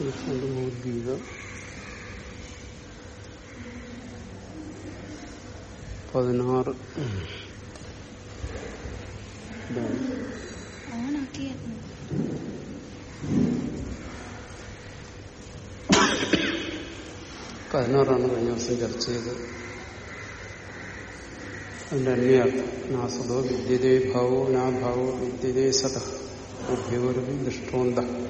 ഭഗവത്ഗീത പതിനാറ്. പതിനാറാണ് കഴിഞ്ഞ ദിവസം ചർച്ച ചെയ്തത്. അതിന്റെ അന്യാർത്ഥം നാസതോ വിദ്യതേ ഭാവോ നാഭാവോ വിദ്യതേ സത ഉഭയോരവി ദൃഷ്ടോന്ത.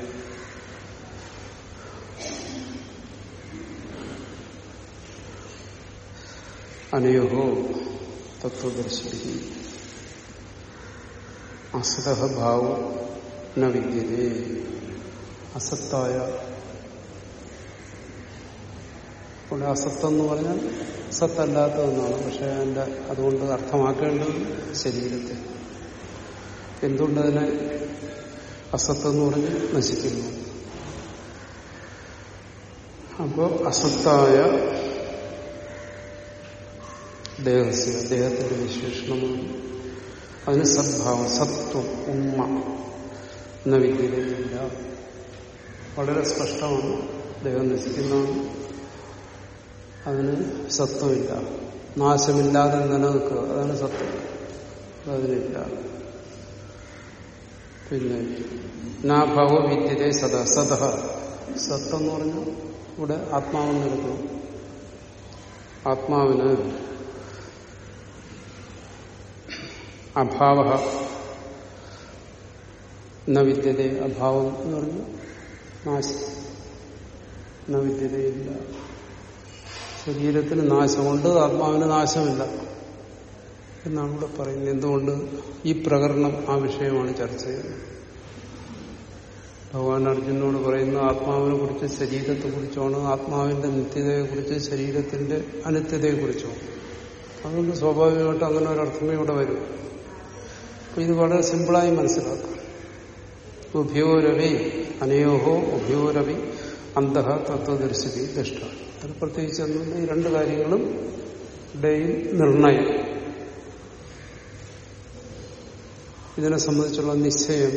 അനയോ തത്വദർശി അസതഭാവം ന അസത്തായ ഇവിടെ എന്ന് പറഞ്ഞാൽ സത്തല്ലാത്തതെന്നാണ് പക്ഷെ എന്റെ അതുകൊണ്ട് അർത്ഥമാക്കേണ്ടത് ശരീരത്തെ എന്തുകൊണ്ട് അതിനെ എന്ന് പറഞ്ഞ് നശിക്കുന്നു അപ്പോ അസത്തായ ദേഹസ്യ ദേഹത്തിന്റെ വിശേഷണമാണ് അതിന് സദ്ഭാവം സത്വം ഉമ്മ എന്ന വിദ്യയിലില്ല വളരെ സ്പഷ്ടമാണ്. ദേഹം നശിക്കുന്നതാണ്. അതിന് സത്വമില്ല. നാശമില്ലാതെ നിലനിൽക്കുക. അതാണ് സത്വം. അതിനില്ല. പിന്നെ നാഭവ വിദ്യതേ സദ സദ. സത്വം എന്ന് പറഞ്ഞാൽ ഇവിടെ ആത്മാവെന്ന് എടുക്കുന്നു. ആത്മാവിന് അഭാവ. ന വിദ്യത അഭാവം എന്ന് പറഞ്ഞു. നാശം. ന വിദ്യതയില്ല ശരീരത്തിന് നാശമുണ്ട് ആത്മാവിന് നാശമില്ല. എന്നാണ് ഇവിടെ പറയുന്നത്. എന്തുകൊണ്ട്? ഈ പ്രകരണം ആ വിഷയമാണ് ചർച്ച ചെയ്യുന്നത്. ഭഗവാൻ അർജുനോട് പറയുന്ന ആത്മാവിനെ കുറിച്ച് ശരീരത്തെ കുറിച്ചാണ്. ആത്മാവിന്റെ നിത്യതയെ കുറിച്ച് ശരീരത്തിന്റെ അനിത്യതയെ കുറിച്ചാണ്. അതുകൊണ്ട് സ്വാഭാവികമായിട്ട് അങ്ങനെ ഒരർത്ഥമേ ഇവിടെ വരും. ഇത് വളരെ സിമ്പിളായി മനസ്സിലാക്കാം. ഉഭയോരവി അനയോഹോ ഉഭയോരവി അന്തഃ തത്വദർശിതി ദൃഷ്ട. അത് പ്രത്യേകിച്ച് ഈ രണ്ട് കാര്യങ്ങളും ഇടയിൽ നിർണയം. ഇതിനെ സംബന്ധിച്ചുള്ള നിശ്ചയം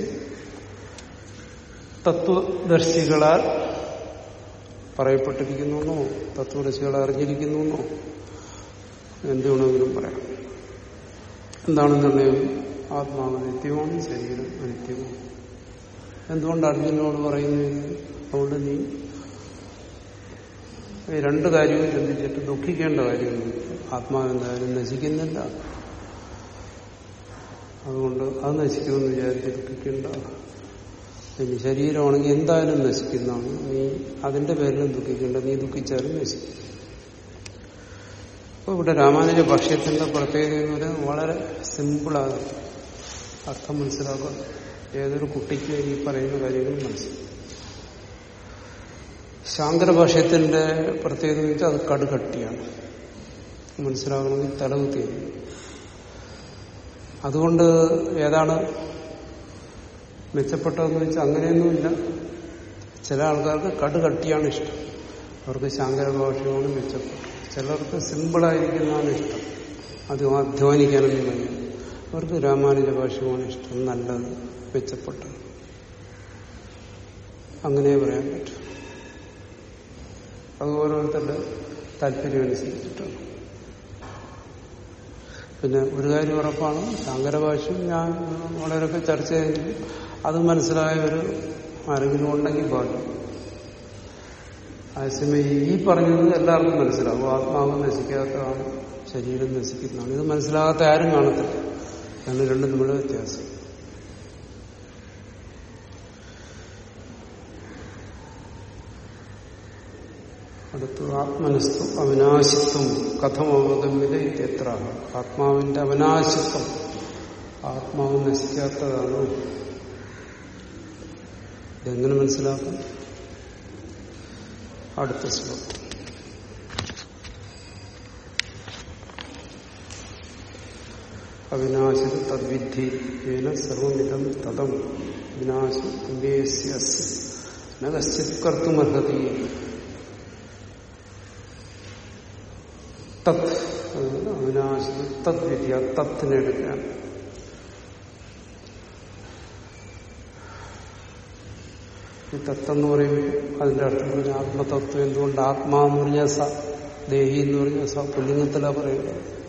തത്വദർശികളാൽ പറയപ്പെട്ടിരിക്കുന്നു തത്വദർശികളെ അറിഞ്ഞിരിക്കുന്നു എന്ത് വേണമെങ്കിലും പറയാം. എന്താണ് നിർണയം? ആത്മാവ് നിത്യമാണ് ശരീരം അനിത്യമാണ് എന്തുകൊണ്ട് അർജുനോട് പറയുന്നു അതുകൊണ്ട് നീ രണ്ട് കാര്യവും ചിന്തിച്ചിട്ട് ദുഃഖിക്കേണ്ട കാര്യമൊന്നും ആത്മാവെന്തായാലും നശിക്കുന്നില്ല. അതുകൊണ്ട് അത് നശിക്കുമെന്ന് വിചാരിച്ച് ദുഃഖിക്കേണ്ട. ഇനി ശരീരമാണെങ്കിൽ എന്തായാലും നശിക്കുന്നതാണ്. നീ അതിന്റെ പേരിലും ദുഃഖിക്കേണ്ട. നീ ദുഃഖിച്ചാലും നശിക്കും. അപ്പോൾ ഇവിടെ രാമാനുജ ഭക്ഷ്യത്തിന്റെ പ്രത്യേകത വളരെ സിമ്പിളാണ് അർത്ഥം മനസ്സിലാക്കാൻ ഏതൊരു കുട്ടിക്ക് ഈ പറയുന്ന കാര്യങ്ങൾ മനസ്സിലാക്കും. ശാങ്കരഭാഷ്യത്തിന്റെ പ്രത്യേകത വെച്ചാൽ അത് കടുകട്ടിയാണ്. മനസ്സിലാകണമെങ്കിൽ തലകുത്തിയാണ് അതുകൊണ്ട് ഏതാണ് മെച്ചപ്പെട്ടതെന്ന് വെച്ചാൽ അങ്ങനെയൊന്നുമില്ല. ചില ആൾക്കാർക്ക് കടുകട്ടിയാണ് ഇഷ്ടം. അവർക്ക് ശാങ്കര ഭാഷയാണ് മെച്ചപ്പെട്ടത് ചിലർക്ക് സിമ്പിളായിരിക്കുന്നതാണ് ഇഷ്ടം. അത് അധ്വാനിക്കാനൊന്നും വയ്യ. അവർക്ക് രാമാനുജ ഭാഷമാണ് ഇഷ്ടം നല്ലത് മെച്ചപ്പെട്ടത് അങ്ങനെ പറയാൻ പറ്റും. അത് ഓരോരുത്തരുടെ താല്പര്യം അനുസരിച്ചിട്ടാണ് പിന്നെ ഒരു കാര്യം ഉറപ്പാണ് ശങ്കരഭാഷ്യം ഞാൻ വളരെയൊക്കെ ചർച്ച ചെയ്തു അത് മനസ്സിലായ ഒരു ആരെങ്കിലും ഉണ്ടെങ്കിൽ പാടും അതേസമയം ഈ പറഞ്ഞത് എല്ലാവർക്കും മനസ്സിലാവും. ആത്മാവ് നശിക്കാത്തതാണ് ശരീരം നശിക്കുന്നതാണ്. ഇത് മനസ്സിലാകാത്ത ആരും കാണത്തില്ല. കാരണം രണ്ടും തമ്മിലുള്ള വ്യത്യാസം. അടുത്ത് ആത്മനസ്തു അവിനാശിത്വം കഥമവഗമ്യത എത്ര ആത്മാവിന്റെ അവിനാശിത്വം ആത്മാവ് നശിക്കാത്തതാണ്. ഇതെങ്ങനെ മനസ്സിലാക്കും? അടുത്ത ശ്ലോകം. അവിനാശിത തദ്വിദ്ധി. ഏന സർവമിതം തതം വിനാശി നശ്ചിത് കർത്തുമർഹതി തത്. അവിനാശിത തദ്വിധി ആ തത്തിനെ എടുക്കാൻ ഈ തത്വം പറയുമ്പോൾ അതിന്റെ അർത്ഥം പറഞ്ഞാൽ ആത്മതത്വം എന്തുകൊണ്ട്? ആത്മാ എന്ന് പറഞ്ഞാൽ സ. ദേഹി എന്ന് പറഞ്ഞാൽ സ. പുല്ലിംഗത്തിലാണ് പറയുന്നത്.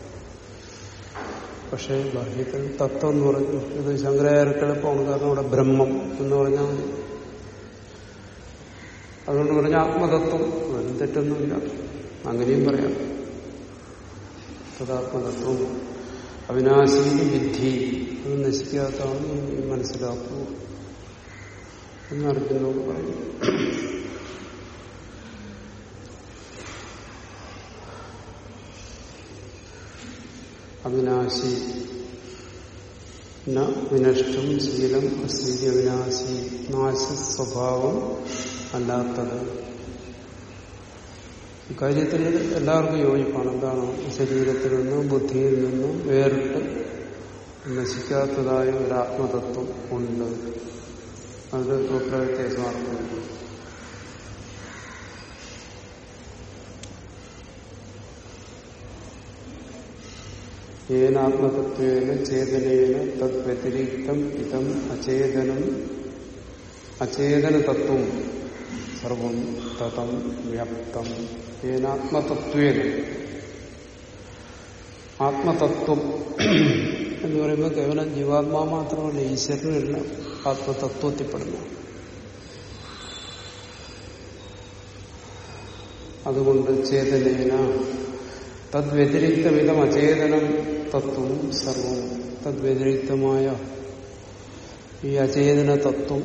പക്ഷേ ബാഹ്യത്തിൽ തത്വം എന്ന് പറഞ്ഞു. ഇത് ശങ്കരാചാര്യർക്ക് എളുപ്പമാണ് കാരണം അവിടെ ബ്രഹ്മം എന്ന് പറഞ്ഞാൽ മതി. അതുകൊണ്ട് പറഞ്ഞ ആത്മതത്വം. അതിന് തെറ്റൊന്നുമില്ല. അങ്ങനെയും പറയാം. തഥാത്മതത്വം. അവിനാശി വിദ്ധി. അത് നശിക്കാത്തതാണ് മനസ്സിലാക്കൂ. എന്ന് അർജുനോട് അവിനാശി. വിനഷ്ടം ശീലം അസ്ഥിതി അവിനാശി. നാശ സ്വഭാവം അല്ലാത്തത്. ഇക്കാര്യത്തിൽ എല്ലാവർക്കും യോജിപ്പാണ്. എന്താണ്? ശരീരത്തിൽ നിന്നും ബുദ്ധിയിൽ നിന്നും വേറിട്ട് നശിക്കാത്തതായ ഒരു ആത്മതത്വം ഉണ്ട്. അത് വ്യത്യാസമാർക്കുന്നുണ്ട് ഏനാത്മതത്വേന ചേതനേന തദ് വ്യതിരിക്തം ഇതം അചേതനം അചേതന തത്വം സർവം തതം വ്യാപ്തം. ഏനാത്മതത്വേന. ആത്മതത്വം എന്ന് പറയുമ്പോൾ കേവലം ജീവാത്മാ മാത്രമല്ല ഈശ്വരനല്ല ആത്മതത്വത്തിൽപ്പെടുന്നു. അതുകൊണ്ട് ചേതനേന തദ്വ്യതിരിക്തമിതം അചേതനം തത്വം സർവം തദ്വ്യതിരിക്തമായ ഈ അചേതന തത്വം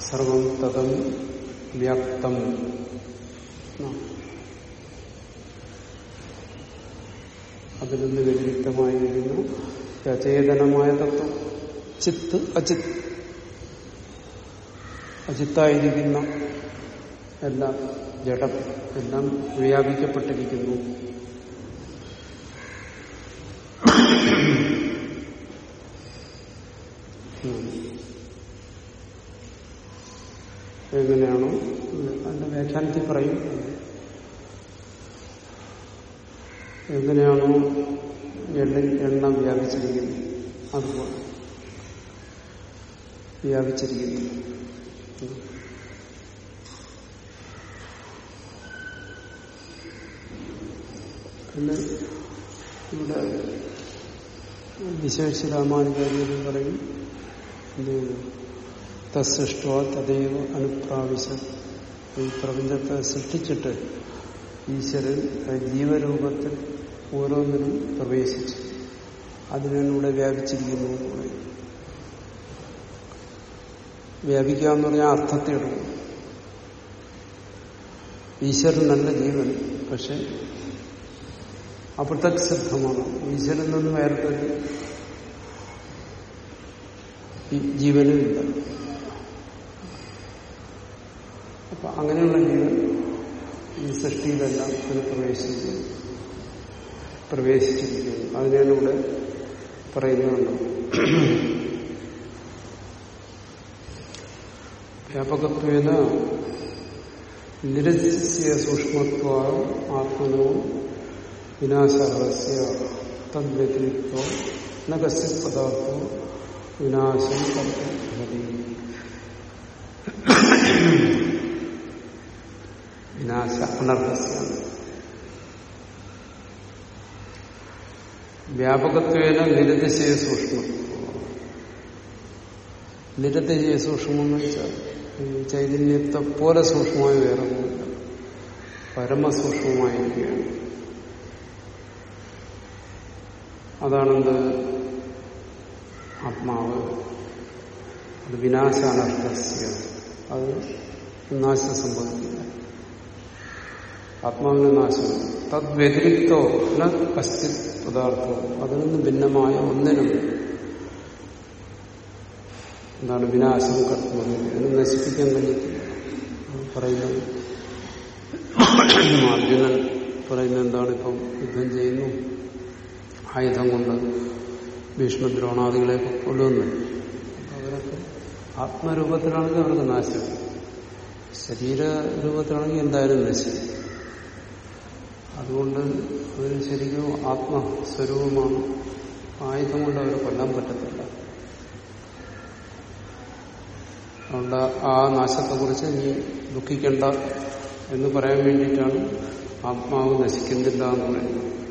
സർവം തതം വ്യാപ്തം അതിൽ നിന്ന് വ്യതിരിക്തമായിരിക്കുന്നു അചേതനമായ തത്വം ചിത്ത് അചിത്ത് അചിത്തായിരിക്കുന്ന എല്ലാം ജഡം എല്ലാം വ്യാപിക്കപ്പെട്ടിരിക്കുന്നു. എങ്ങനെയാണോ? അതിന്റെ വ്യാഖ്യാനത്തിൽ പറയും. എങ്ങനെയാണോ എണ്ണിൽ എണ്ണ വ്യാപിച്ചിരിക്കുന്നത് അതുപോലെ വ്യാപിച്ചിരിക്കുന്നു. പിന്നെ ഇവിടെ വിശേഷ രാമാനുകാരികൾ പറയും തസ്സൃഷ്ട തദൈവ അനുപ്രാവശ്യ. ഈ പ്രപഞ്ചത്തെ സൃഷ്ടിച്ചിട്ട് ഈശ്വരൻ ജീവരൂപത്തിൽ ഓരോന്നിനും പ്രവേശിച്ചു. അതിനൂടെ വ്യാപിച്ചിരിക്കുന്നു വ്യാപിക്കുക എന്ന് പറഞ്ഞാൽ അർത്ഥത്തെ എടുക്കും. ഈശ്വരൻ നല്ല ജീവൻ പക്ഷെ അപൃഥക് സിദ്ധമാണ് ഈശ്വരൻ നിന്ന് വേറിട്ടൊരു ജീവനും ഇല്ല. അപ്പൊ അങ്ങനെയുള്ള ജീവൻ ഈ സൃഷ്ടിയിലെല്ലാം അതിന് പ്രവേശിക്കുന്നു പ്രവേശിച്ചിരിക്കുന്നു. അതിനാണ് ഇവിടെ പറയുന്നുണ്ട്. വ്യാപകത്വേന നിരസ്യ സൂക്ഷ്മത്വ ആത്മനോ വിനാശാഹസ്യ തദ്വ്യതിരിക്തോ ന കശ്ചിത് പദാർത്ഥോ വിനാശം വിനാശ അനർഹസ്യാണ് വ്യാപകത്വേന നിരതിശയ സൂക്ഷ്മം. നിരതിശയ സൂക്ഷ്മം എന്ന് വെച്ചാൽ ചൈതന്യത്തെ പോലെ സൂക്ഷ്മമായി വേറെ പരമസൂക്ഷ്മമായിരിക്കുകയാണ്. അതാണെന്ത്? ആത്മാവ്. അത് വിനാശാനർത്ഥസ്യ അത് നാശം സംഭവിക്കില്ല. ആത്മാവിന് നാശം. തദ്വ്യതിരിക്തോ അല്ല കശ്ചിത് പദാർത്ഥോ. അതിൽ നിന്ന് ഭിന്നമായ ഒന്നിനും എന്താണ് വിനാശം കർത്തുന്നത് അതിന് നശിപ്പിക്കാൻ കഴിയത്തില്ല. പറയുന്നത് അർജുനൻ പറയുന്നത് എന്താണ് ഇപ്പം യുദ്ധം ചെയ്യുന്നു? ആയുധം കൊണ്ട് ഭീഷ്മദ്രോണാദികളെ കൊല്ലുന്നു. അവരൊക്കെ ആത്മരൂപത്തിലാണെങ്കിൽ അവർക്ക് നാശം. ശരീര രൂപത്തിലാണെങ്കിൽ എന്തായാലും നശിക്കും അതുകൊണ്ട് അവർ ശരിക്കും ആത്മസ്വരൂപമാണ്. ആയുധം കൊണ്ട് അവരെ കൊല്ലാൻ പറ്റത്തില്ല. അതുകൊണ്ട് ആ നാശത്തെക്കുറിച്ച് നീ ദുഃഖിക്കേണ്ട എന്ന് പറയാൻ വേണ്ടിയിട്ടാണ് ആത്മാവ് നശിക്കുന്നില്ല എന്ന് പറയുന്നത്.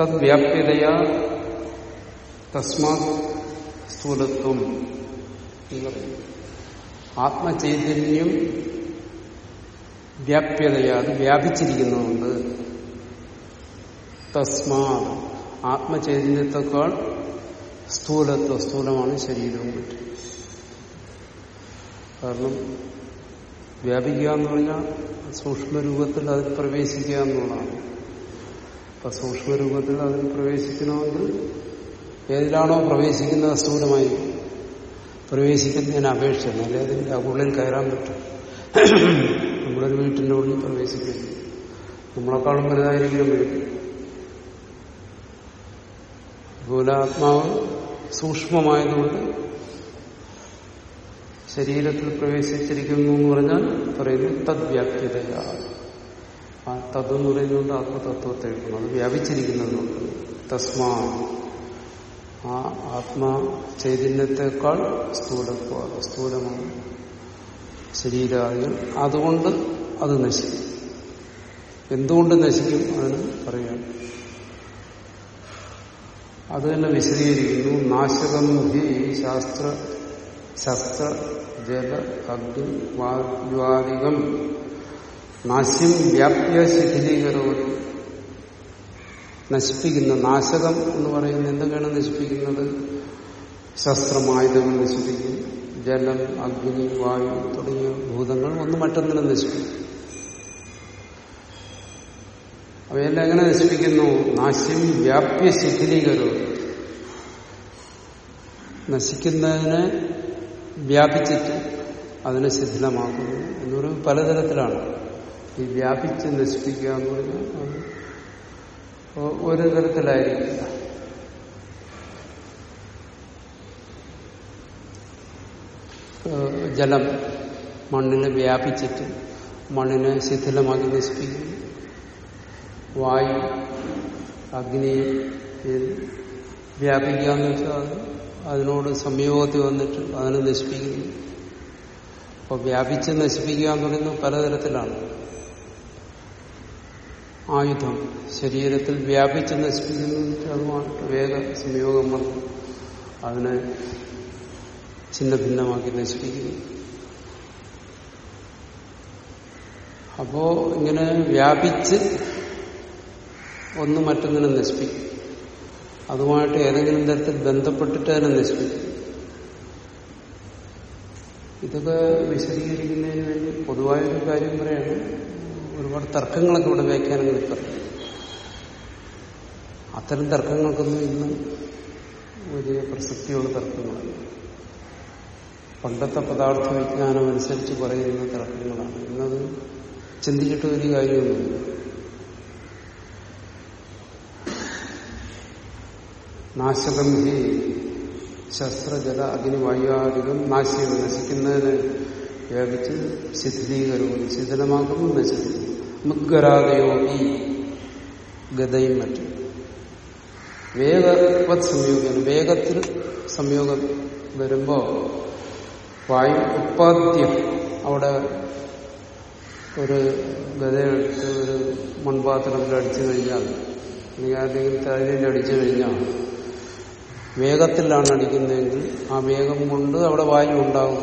തദ്വ്യാപ്യതയാ തസ്മാ സ്ഥൂലത്വം ആത്മചൈതന്യം വ്യാപ്യതയാ അത് വ്യാപിച്ചിരിക്കുന്നതുകൊണ്ട് തസ്മാ ആത്മചൈതന്യത്തെക്കാൾ സ്ഥൂലത്വ സ്ഥൂലമാണ് ശരീരവും മറ്റും. കാരണം വ്യാപിക്കുക എന്ന് പറഞ്ഞാൽ സൂക്ഷ്മരൂപത്തിൽ അതിൽ പ്രവേശിക്കുക എന്നുള്ളതാണ്. അപ്പൊ സൂക്ഷ്മരൂപത്തിൽ അതിൽ പ്രവേശിക്കണമെങ്കിൽ ഏതിലാണോ പ്രവേശിക്കുന്നത് സ്ഥൂലമായി പ്രവേശിക്കുന്നതിന് അപേക്ഷ അല്ലെങ്കിൽ അതിന്റെ ഉള്ളിൽ കയറാൻ പറ്റും. നമ്മളൊരു വീട്ടിന്റെ ഉള്ളിൽ പ്രവേശിക്കുന്നു. നമ്മളെക്കാളും വലുതായിരിക്കണം വീട്ടിൽ അതുപോലെ ആത്മാവ് സൂക്ഷ്മമായതുകൊണ്ട് ശരീരത്തിൽ പ്രവേശിച്ചിരിക്കുന്നു എന്ന് പറഞ്ഞാൽ പറയുന്നു തദ്വ്യാപ്യത ആ എന്ന് പറയുന്നതുകൊണ്ട് ആത്മതത്വത്തെ എടുക്കണം അത് വ്യാപിച്ചിരിക്കുന്നതുകൊണ്ട് തസ്മാ ആ ആത്മാ ചൈതന്യത്തെക്കാൾ സ്ഥൂലത്വ സ്ഥൂലമാണ് ശരീരാദികൾ. അതുകൊണ്ട് അത് നശിക്കും. എന്തുകൊണ്ട് നശിക്കും? അതിന് പറയാം. അത് തന്നെ വിശദീകരിക്കുന്നു. നാശകം ഹി ശാസ്ത്ര ശസ്ത്ര ജല അഗ്നി വായുവാദികം നാശ്യം വ്യാപ്തിയ ശിഥിലീകരവും നശിപ്പിക്കുന്ന നാശകം എന്ന് പറയുന്നത് എന്തൊക്കെയാണ് നശിപ്പിക്കുന്നത്? ശസ്ത്രമായുധങ്ങൾ നശിപ്പിക്കും ജലം അഗ്നി വായു തുടങ്ങിയ ഭൂതങ്ങൾ ഒന്ന് മറ്റൊന്നിനെ നശിപ്പിക്കും. അവയെല്ലാം എങ്ങനെ നശിപ്പിക്കുന്നു? നാശ്യം വ്യാപ്യ ശിഥിലീകരവും നശിക്കുന്നതിനെ വ്യാപിച്ചിട്ട് അതിനെ ശിഥിലമാക്കുന്നു എന്ന് പറയുന്നത് പലതരത്തിലാണ്. ഈ വ്യാപിച്ച് നശിപ്പിക്കുക എന്ന് പറഞ്ഞാൽ ഒരു തരത്തിലായിരിക്കില്ല. ജലം മണ്ണിനെ വ്യാപിച്ചിട്ട് മണ്ണിനെ ശിഥിലമാക്കി നശിപ്പിക്കുന്നു. വായു അഗ്നി വ്യാപിക്കുക എന്ന് വെച്ചാൽ അതിനോട് സംയോഗത്തിൽ വന്നിട്ട് അതിനെ നശിപ്പിക്കുന്നു. അപ്പോൾ വ്യാപിച്ച് നശിപ്പിക്കുക എന്ന് പറയുന്നത് പലതരത്തിലാണ്. ആയുധം. ശരീരത്തിൽ വ്യാപിച്ച് നശിപ്പിക്കുന്നു അതുമായിട്ട് വേഗ സംയോഗം വന്നു അതിനെ ഛിന്ന ഭിന്നമാക്കി നശിപ്പിക്കുന്നു. അപ്പോ ഇങ്ങനെ വ്യാപിച്ച് ഒന്ന് മറ്റൊന്നിനെ നശിപ്പിക്കും. അതുമായിട്ട് ഏതെങ്കിലും തരത്തിൽ ബന്ധപ്പെട്ടിട്ട് അതിനെ നശിപ്പിക്കും. ഇതൊക്കെ വിശദീകരിക്കുന്നതിന് വേണ്ടി പൊതുവായൊരു കാര്യം പറയാണ് ഒരുപാട് തർക്കങ്ങളൊക്കെ ഇവിടെ വ്യാഖ്യാനങ്ങളിൽ പറയും അത്തരം തർക്കങ്ങൾക്കൊന്നും ഇന്ന് വലിയ പ്രസക്തിയുള്ള തർക്കങ്ങളാണ് പണ്ടത്തെ പദാർത്ഥ വിജ്ഞാനം അനുസരിച്ച് പറയുന്ന തർക്കങ്ങളാണ്. ഇന്നത് ചിന്തിച്ചിട്ട് വലിയ കാര്യമൊന്നുമില്ല. നാശകം ഹി ശസ്ത്രജല അഗ്നിവായുവാദികം നാശം നശിക്കുന്നതിന് വ്യാപിച്ച് ശിഥിലീകരവും ശിഥിലമാക്കുന്നു നശിക്കുന്നു. മുഗ്ഗരാതയോപി ഗതയും മറ്റും. വേഗവത് സംയോഗം വേഗത്തിൽ സംയോഗം വരുമ്പോ വായു ഉത്പാദ്യം അവിടെ ഒരു ഗതയെടുത്ത് ഒരു മൺപാത്രത്തിൽ അടിച്ചു കഴിഞ്ഞാൽ അല്ലെങ്കിൽ അല്ലെങ്കിൽ തലയിൽ അടിച്ചു കഴിഞ്ഞാൽ വേഗത്തിലാണ് അടിക്കുന്നതെങ്കിൽ ആ വേഗം കൊണ്ട് അവിടെ വായു ഉണ്ടാകും.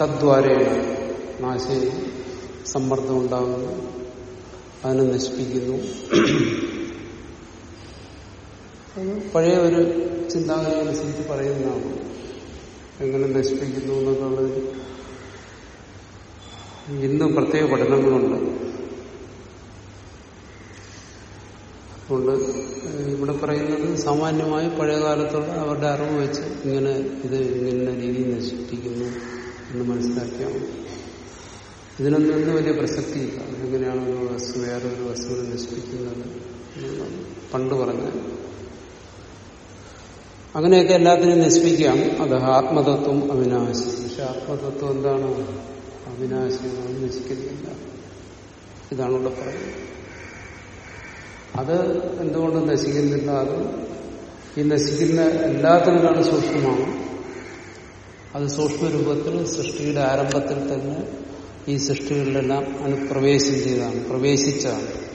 തദ്വാരയാണ് നാശി സമ്മർദ്ദം ഉണ്ടാകുന്നു. അതിനെ നശിപ്പിക്കുന്നു. പഴയ ഒരു ചിന്താഗതി അനുസരിച്ച് പറയുന്നതാണ്. എങ്ങനെ നശിപ്പിക്കുന്നു എന്നുള്ളത്. ഇന്നും പ്രത്യേക പഠനങ്ങളുണ്ട്. അതുകൊണ്ട് ഇവിടെ പറയുന്നത് സാമാന്യമായി പഴയകാലത്തുള്ള അവരുടെ അറിവ് വെച്ച് ഇങ്ങനെ ഇത് ഇങ്ങനെ രീതിയിൽ നശിപ്പിക്കുന്നു എന്ന് മനസ്സിലാക്കിയാൽ മതി. ഇതിനൊന്നും ഇന്ന് വലിയ പ്രസക്തിയില്ല. എങ്ങനെയാണ് ഒരു വസ്തു വേറൊരു വസ്തുവിനെ നശിപ്പിക്കുന്നത്. പണ്ട് പറഞ്ഞ അങ്ങനെയൊക്കെ എല്ലാത്തിനും നശിപ്പിക്കാം. അത് ആത്മതത്വം അവിനാശി. പക്ഷെ ആത്മതത്വം എന്താണ്? അവിനാശിയാണ് നശിക്കുന്നില്ല. ഇതാണ് ഇവിടെ പറയുന്നത് അത് എന്തുകൊണ്ട് നശിക്കുന്നില്ല? അത് ഈ നശിക്കുന്ന എല്ലാത്തിനാണ് സൂക്ഷ്മമാണ്. അത് സൂക്ഷ്മരൂപത്തിൽ സൃഷ്ടിയുടെ ആരംഭത്തിൽ തന്നെ ഈ സൃഷ്ടികളിലെല്ലാം അനുപ്രവേശം ചെയ്താണ് പ്രവേശിച്ചാണ്.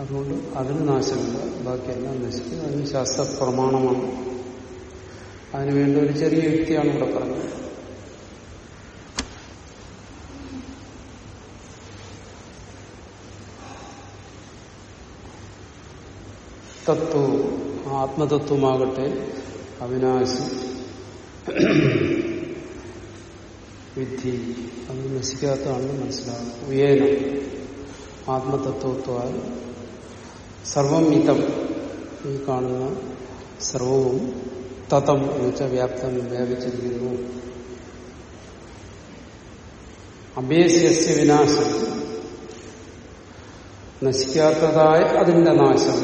അതുകൊണ്ട് അതിന് നാശമില്ല. ബാക്കിയെല്ലാം നശിക്കും. അതിന് ശാസ്ത്രപ്രമാണമാണ്. അതിനുവേണ്ട ഒരു ചെറിയ വ്യക്തിയാണ് ഇവിടെ പറഞ്ഞത്. തത്വം ആത്മതത്വമാകട്ടെ അവിനാശി. വിധി അത് നശിക്കാത്തതാണെന്ന് മനസ്സിലാകും ഉയേനം ആത്മതത്വത്വാൽ സർവം മിതം ഈ കാണുന്ന സർവവും തതം എന്ന് വെച്ചാൽ വ്യാപ്തം വ്യാപിച്ചിരിക്കുന്നു അഭേസ്യസ്യ വിനാശം നശിക്കാത്തതായ അതിന്റെ നാശം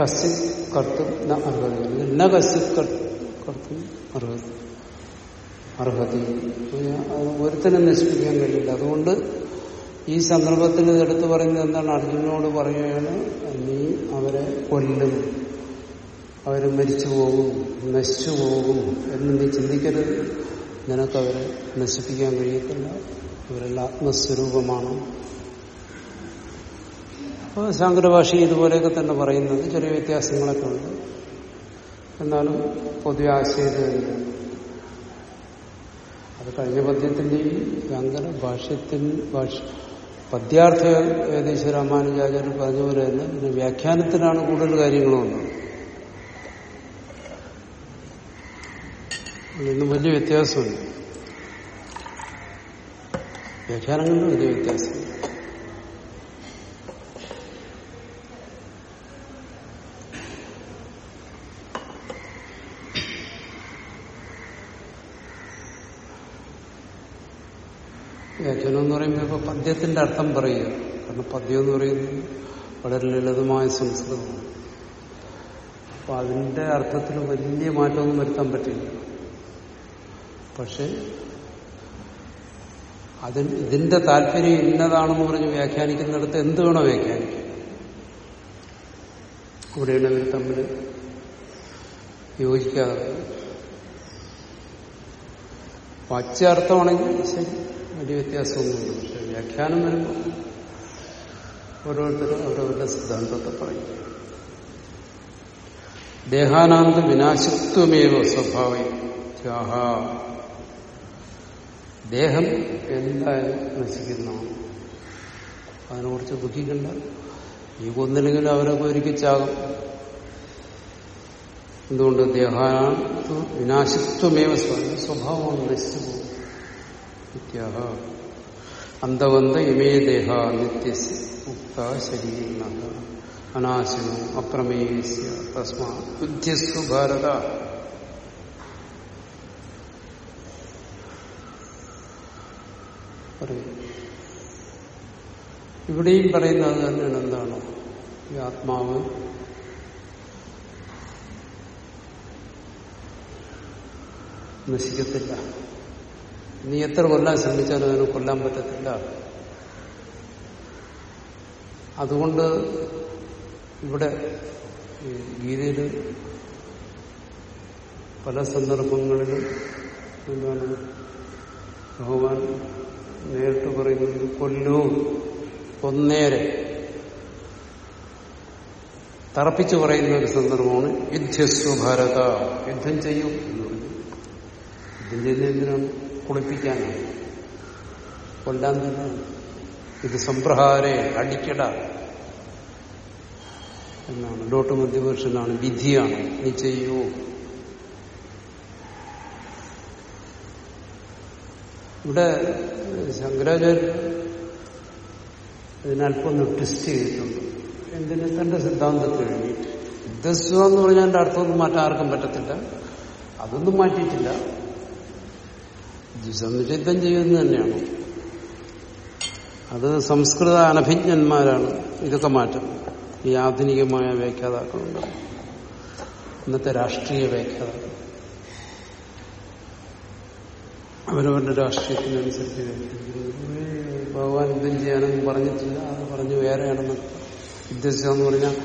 കസ്സിത് കർത്തും ന അർഹത ന കസ്സിത് കർത്തും അർഹത. അർഹത ഒരുത്തനും നശിപ്പിക്കാൻ കഴിയില്ല. അതുകൊണ്ട് ഈ സന്ദർഭത്തിൽ എടുത്തു പറയുന്നത് എന്താണ്? അർജുനോട് പറയുകയാണ് നീ അവരെ കൊല്ലും. അവർ മരിച്ചു പോകും നശിച്ചു പോകും എന്ന് നീ ചിന്തിക്കരുത്. നിനക്കവരെ നശിപ്പിക്കാൻ കഴിയത്തില്ല. അവരെല്ലാം ആത്മസ്വരൂപമാണ്. അപ്പോൾ ശാങ്കരഭാഷ ഇതുപോലെയൊക്കെ തന്നെ പറയുന്നത്. ചെറിയ വ്യത്യാസങ്ങളൊക്കെ ഉണ്ട്. എന്നാലും പൊതുവെ ആശയം അത് കഴിഞ്ഞ പദ്യത്തിന്റെയും ശങ്കര ഭാഷ്യത്തിൻ ഭാഷ പദ്യാർത്ഥ ഏകദേശം രാമാനുജാചാര്യർ പറഞ്ഞ പോലെ തന്നെ പിന്നെ വ്യാഖ്യാനത്തിലാണ് കൂടുതൽ കാര്യങ്ങളുണ്ട്. ഇന്ന് വലിയ വ്യത്യാസമുണ്ട്. വ്യാഖ്യാനങ്ങളിൽ വലിയ വ്യത്യാസം വ്യാഖ്യാനം എന്ന് പറയുമ്പോൾ ഇപ്പൊ പദ്യത്തിന്റെ അർത്ഥം പറയുക. കാരണം പദ്യം എന്ന് പറയുന്നത് വളരെ ലളിതമായ സംസ്കൃതമാണ്. അപ്പൊ അതിന്റെ അർത്ഥത്തിൽ വലിയ മാറ്റമൊന്നും വരുത്താൻ പറ്റില്ല. പക്ഷെ അതിൽ ഇതിന്റെ താല്പര്യം ഇന്നതാണെന്ന് പറഞ്ഞ് വ്യാഖ്യാനിക്കുന്നിടത്ത് എന്ത് വേണോ വ്യാഖ്യാനിക്കും. ഇവിടെയാണ് ഇവർ തമ്മിൽ യോജിക്കാതെ വാച്യാർത്ഥമാണെങ്കിൽ ശരി. വലിയ വ്യത്യാസമൊന്നുമില്ല. പക്ഷെ വ്യാഖ്യാനം വരുമ്പോൾ ഓരോരുത്തരും അവരവരുടെ സിദ്ധാന്തത്തെ പറയും. ദേഹാനാന്ത വിനാശത്വമേവ സ്വഭാവം ദേഹം എന്തായാലും നശിക്കുന്നതാണ്. അതിനെക്കുറിച്ച് ദുഃഖിക്കണ്ട ഈ കൊന്നില്ലെങ്കിലും അവരൊക്കെ ഒരിക്കൽ എന്തുകൊണ്ട്? ദേഹാനാന്ത വിനാശിത്വമേവ സ്വഭാവം നശിച്ചു പോകും. ഇത്യാഹ അന്തവന്ത ഇമേ ദേഹ നിത്യ ഉക്ത ശരീര അനാശനോ അപ്രമേയസ്യ തസ്മാ ബുദ്ധിസ്തു ഭാരത ഇവിടെയും പറയുന്നത് തന്നെയാണ് എന്താണ് ഈ ആത്മാവ്? നശിക്കത്തില്ല. നീ എത്ര കൊല്ലാൻ ശ്രമിച്ചാലും അതിനെ കൊല്ലാൻ പറ്റത്തില്ല. അതുകൊണ്ട് ഇവിടെ ഗീതയിൽ പല സന്ദർഭങ്ങളിലും എന്താണ് ഭഗവാൻ നേരിട്ട് പറയുന്നത് കൊല്ലൂ കൊന്നേരെ തറപ്പിച്ചു പറയുന്ന ഒരു സന്ദർഭമാണ് യുദ്ധസ്വ ഭാരത യുദ്ധം ചെയ്യൂ എന്ന് പറഞ്ഞു. യുദ്ധം ചെയ്യുന്ന എന്തിനാണ്? കുളിപ്പിക്കാനാണ് കൊല്ലാൻ തന്നെ. ഇത് സംപ്രഹാരെ അടിക്കട എന്നാണ്. ലോട്ട് മധ്യപുരുഷനാണ് വിധിയാണ്. നീ ചെയ്യൂ. ഇവിടെ ശങ്കരാചാര്യ ഇതിനൽപ്പം ഒന്ന് ട്വിസ്റ്റ് ചെയ്തിട്ടുണ്ട്. എന്തിന്? തന്റെ സിദ്ധാന്തത്തിന് വേണ്ടിയിട്ട് യുദ്ധസ്വ എന്ന് പറഞ്ഞാൽ അർത്ഥമൊന്നും മാറ്റാൻ ആർക്കും പറ്റത്തില്ല. അതൊന്നും മാറ്റിയിട്ടില്ല. യുദ്ധം ചെയ്യുന്നത് തന്നെയാണ്. അത് സംസ്കൃത അനഭിജ്ഞന്മാരാണ്. ഇതൊക്കെ മാറ്റം. ഈ ആധുനികമായ വ്യാഖ്യാതാക്കളുണ്ട്. ഇന്നത്തെ രാഷ്ട്രീയ വ്യാഖ്യാതാക്കൾ. അവരവരുടെ രാഷ്ട്രീയത്തിനനുസരിച്ച് ഭഗവാൻ യുദ്ധം ചെയ്യാനൊന്നും പറഞ്ഞിട്ടില്ല. അത് പറഞ്ഞു വേറെയാണെന്ന് ഉദ്ദേശിച്ചതെന്ന് പറഞ്ഞാൽ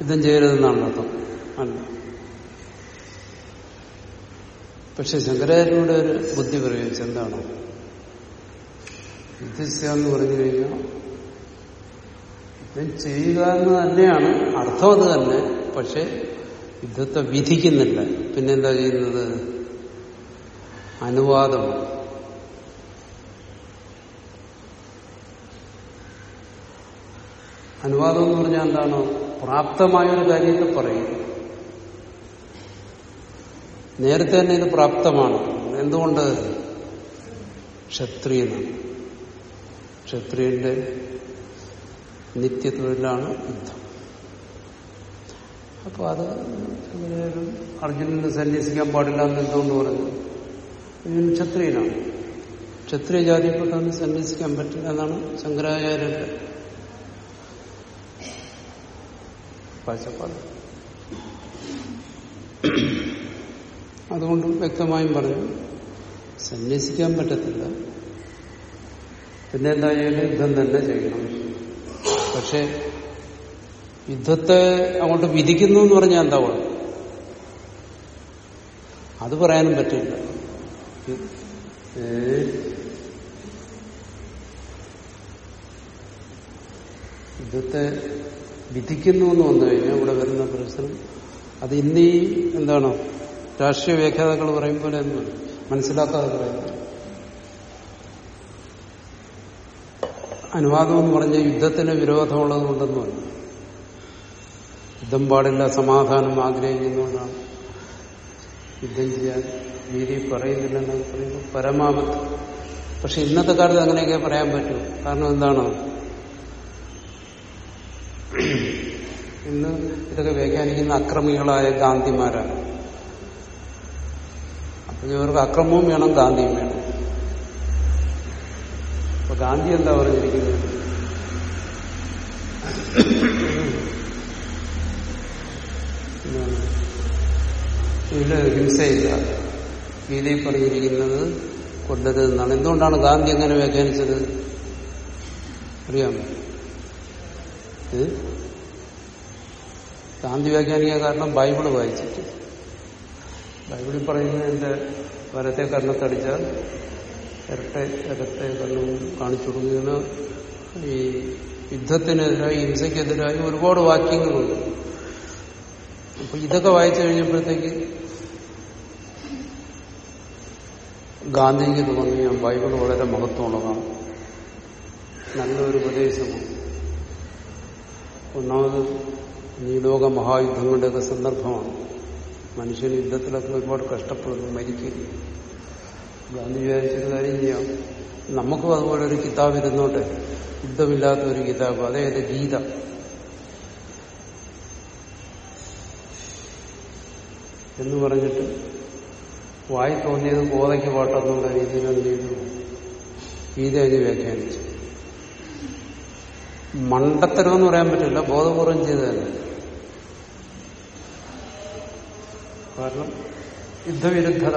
യുദ്ധം ചെയ്യരുതെന്നാണ് അർത്ഥം. അല്ല. പക്ഷെ ശങ്കരാചാര്യയുടെ ഒരു ബുദ്ധി പ്രയോഗിച്ചു. എന്താണ്? യുദ്ധിച്ച എന്ന് പറഞ്ഞു കഴിഞ്ഞാൽ യുദ്ധം ചെയ്യുക എന്ന് തന്നെയാണ്. അർത്ഥം അത് തന്നെ. പക്ഷെ യുദ്ധത്തെ വിധിക്കുന്നില്ല. പിന്നെന്താ ചെയ്യുന്നത്? അനുവാദം. അനുവാദം എന്ന് പറഞ്ഞാൽ എന്താണ്? പ്രാപ്തമായൊരു കാര്യത്തെ പറയും. നേരത്തെ തന്നെ ഇത് പ്രാപ്തമാണ്. എന്തുകൊണ്ട്? ക്ഷത്രിയനാണ്. ക്ഷത്രിയന്റെ നിത്യതൊഴിലാണ് യുദ്ധം. അപ്പൊ അത് അർജുനന് സന്യസിക്കാൻ പാടില്ല എന്ന് എന്തുകൊണ്ട് പറഞ്ഞു? അർജുനൻ ക്ഷത്രിയനാണ്. ക്ഷത്രിയ ജാതിപ്പെട്ടവന് സന്യസിക്കാൻ പറ്റില്ല എന്നാണ് ശങ്കരാചാര്യന്റെ കാഴ്ചപ്പാട് അതുകൊണ്ട് വ്യക്തമായും പറഞ്ഞു സന്യസിക്കാൻ പറ്റത്തില്ല. പിന്നെ എന്താ ചെയ്യേണ്ടത് യുദ്ധം തന്നെ ചെയ്യണം. പക്ഷെ യുദ്ധത്തെ അങ്ങോട്ട് വിധിക്കുന്നു എന്ന് പറഞ്ഞാൽ എന്താ കുഴപ്പം അത് പറയാനും പറ്റില്ല. യുദ്ധത്തെ വിധിക്കുന്നു എന്ന് വന്നു കഴിഞ്ഞാൽ ഇവിടെ വരുന്ന പ്രശ്നം അത് ഇന്നീ എന്താണ് രാഷ്ട്രീയ വ്യാഖ്യാതാക്കൾ പറയുമ്പോൾ ഒന്നും മനസ്സിലാക്കാതെ പറയുന്നു അനുവാദം എന്ന് പറഞ്ഞ യുദ്ധത്തിന് വിരോധമുള്ളത് കൊണ്ടെന്ന് പറഞ്ഞു യുദ്ധം പാടില്ല സമാധാനം ആഗ്രഹിക്കുന്നതുകൊണ്ടാണ് യുദ്ധം ചെയ്യാൻ രീതി പറയുന്നില്ലെന്ന് പറയുമ്പോൾ പരമാവധി. പക്ഷെ ഇന്നത്തെ കാലത്ത് അങ്ങനെയൊക്കെ പറയാൻ പറ്റൂ. കാരണം എന്താണ്? ഇന്ന് ഇതൊക്കെ വ്യാഖ്യാനിക്കുന്ന അക്രമികളായ ഗാന്ധിമാരാണ്. ഇവർക്ക് അക്രമവും വേണം ഗാന്ധിയും വേണം. അപ്പൊ ഗാന്ധി എന്താ പറഞ്ഞിരിക്കുന്നത്? ഇതിൽ ഹിംസയില്ല. ഗീതയിൽ പറഞ്ഞിരിക്കുന്നത് കൊല്ലരുതെന്നാണ്. എന്തുകൊണ്ടാണ് ഗാന്ധി അങ്ങനെ വ്യാഖ്യാനിച്ചത്? അറിയാമോ? ഗാന്ധി വ്യാഖ്യാനിക്കാൻ കാരണം ബൈബിൾ വായിച്ചിട്ട്. ബൈബിളിൽ പറയുന്നത് എന്റെ വലത്തെ കർണത്തടിച്ചാൽ ഇരട്ടെ ഇരട്ടെ കണ്ണും കാണിച്ചു കൊടുക്കുന്ന ഈ യുദ്ധത്തിനെതിരായി ഹിംസയ്ക്കെതിരായി ഒരുപാട് വാക്യങ്ങളുണ്ട്. അപ്പൊ ഇതൊക്കെ വായിച്ചു കഴിഞ്ഞപ്പോഴത്തേക്ക് ഗാന്ധിജി തോന്നി ഞാൻ ബൈബിൾ വളരെ മഹത്വമുള്ളതാണ്. നല്ലൊരു ഉപദേശമാണ് ഒന്നാമത് ഈ ലോക മഹായുദ്ധങ്ങളുടെയൊക്കെ സന്ദർഭമാണ്. മനുഷ്യൻ യുദ്ധത്തിലൊക്കെ ഒരുപാട് കഷ്ടപ്പെടുന്നു മരിക്കും ഗാന്ധി വിചാരിച്ചൊരു കാര്യം ചെയ്യാം. നമുക്കും അതുപോലെ ഒരു കിതാബ് ഇരുന്നോട്ടെ. യുദ്ധമില്ലാത്ത ഒരു കിതാബ് അതായത് ഗീത. എന്ന് പറഞ്ഞിട്ട് വായി തോന്നിയത് കോതയ്ക്ക് പാട്ടെന്നുള്ള രീതിയിൽ എന്ത് ചെയ്തു. ഗീത അങ്ങ് വ്യാഖ്യാനിച്ചു. മണ്ടത്തരമെന്ന് പറയാൻ പറ്റില്ല ബോധപൂർവം ചെയ്തതല്ല? കാരണം യുദ്ധവിരുദ്ധത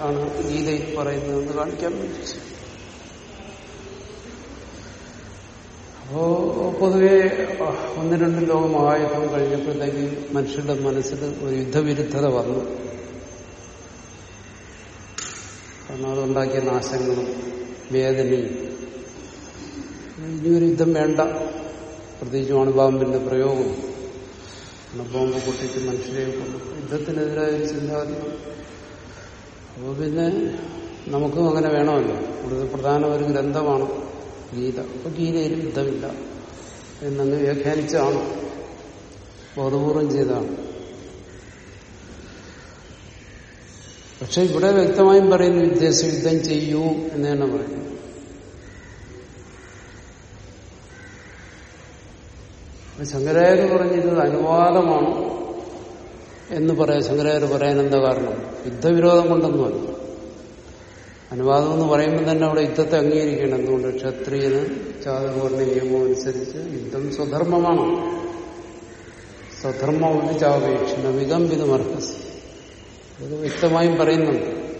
ആണ് ഗീതയിൽ പറയുന്നതെന്ന് കാണിക്കാൻ വേണ്ടി. അപ്പോ പൊതുവെ ഒന്ന് രണ്ട് ലോകമഹായുദ്ധം കഴിഞ്ഞപ്പോഴത്തേക്ക് മനുഷ്യരുടെ മനസ്സിൽ ഒരു യുദ്ധവിരുദ്ധത വന്നു. കാരണം അതുണ്ടാക്കിയ നാശങ്ങളും വേദനയും. ഇനിയൊരു യുദ്ധം വേണ്ട. പ്രത്യേകിച്ച് അണുബാമ്പിന്റെ പ്രയോഗവും അണുബോംബ് പൊട്ടിച്ച് മനുഷ്യരെ കൊണ്ടു യുദ്ധത്തിനെതിരായ ഒരു ചിന്താഗതി. അപ്പോൾ പിന്നെ നമുക്കും അങ്ങനെ വേണമല്ലോ. കൂടുതൽ പ്രധാന ഒരു ഗ്രന്ഥമാണ് ഗീത. അപ്പൊ ഗീതയിൽ യുദ്ധമില്ല എന്നങ്ങ് വ്യാഖ്യാനിച്ചാണ് ബോധപൂർവം ചെയ്താണ് പക്ഷെ ഇവിടെ വ്യക്തമായും പറയുന്നു വിദ്യാഭ്യാസ യുദ്ധം ചെയ്യൂ എന്ന് തന്നെ പറയുന്നു. ശങ്കരാചാര്യ പറഞ്ഞത് അനുവാദമാണ് എന്ന് പറയാം ശങ്കരാചാര്യ പറയാൻ എന്താ കാരണം? യുദ്ധവിരോധം കൊണ്ടൊന്നുമല്ല. അനുവാദം എന്ന് പറയുമ്പോൾ തന്നെ അവിടെ യുദ്ധത്തെ അംഗീകരിക്കണം. എന്തുകൊണ്ട്? ക്ഷത്രിയന് ചാതുർവർണ നിയമം അനുസരിച്ച് യുദ്ധം സ്വധർമ്മമാണ്. സ്വധർമ്മ വികമ്പിത് മർക്കസ് ഇത് വ്യക്തമായും പറയുന്നുണ്ട്.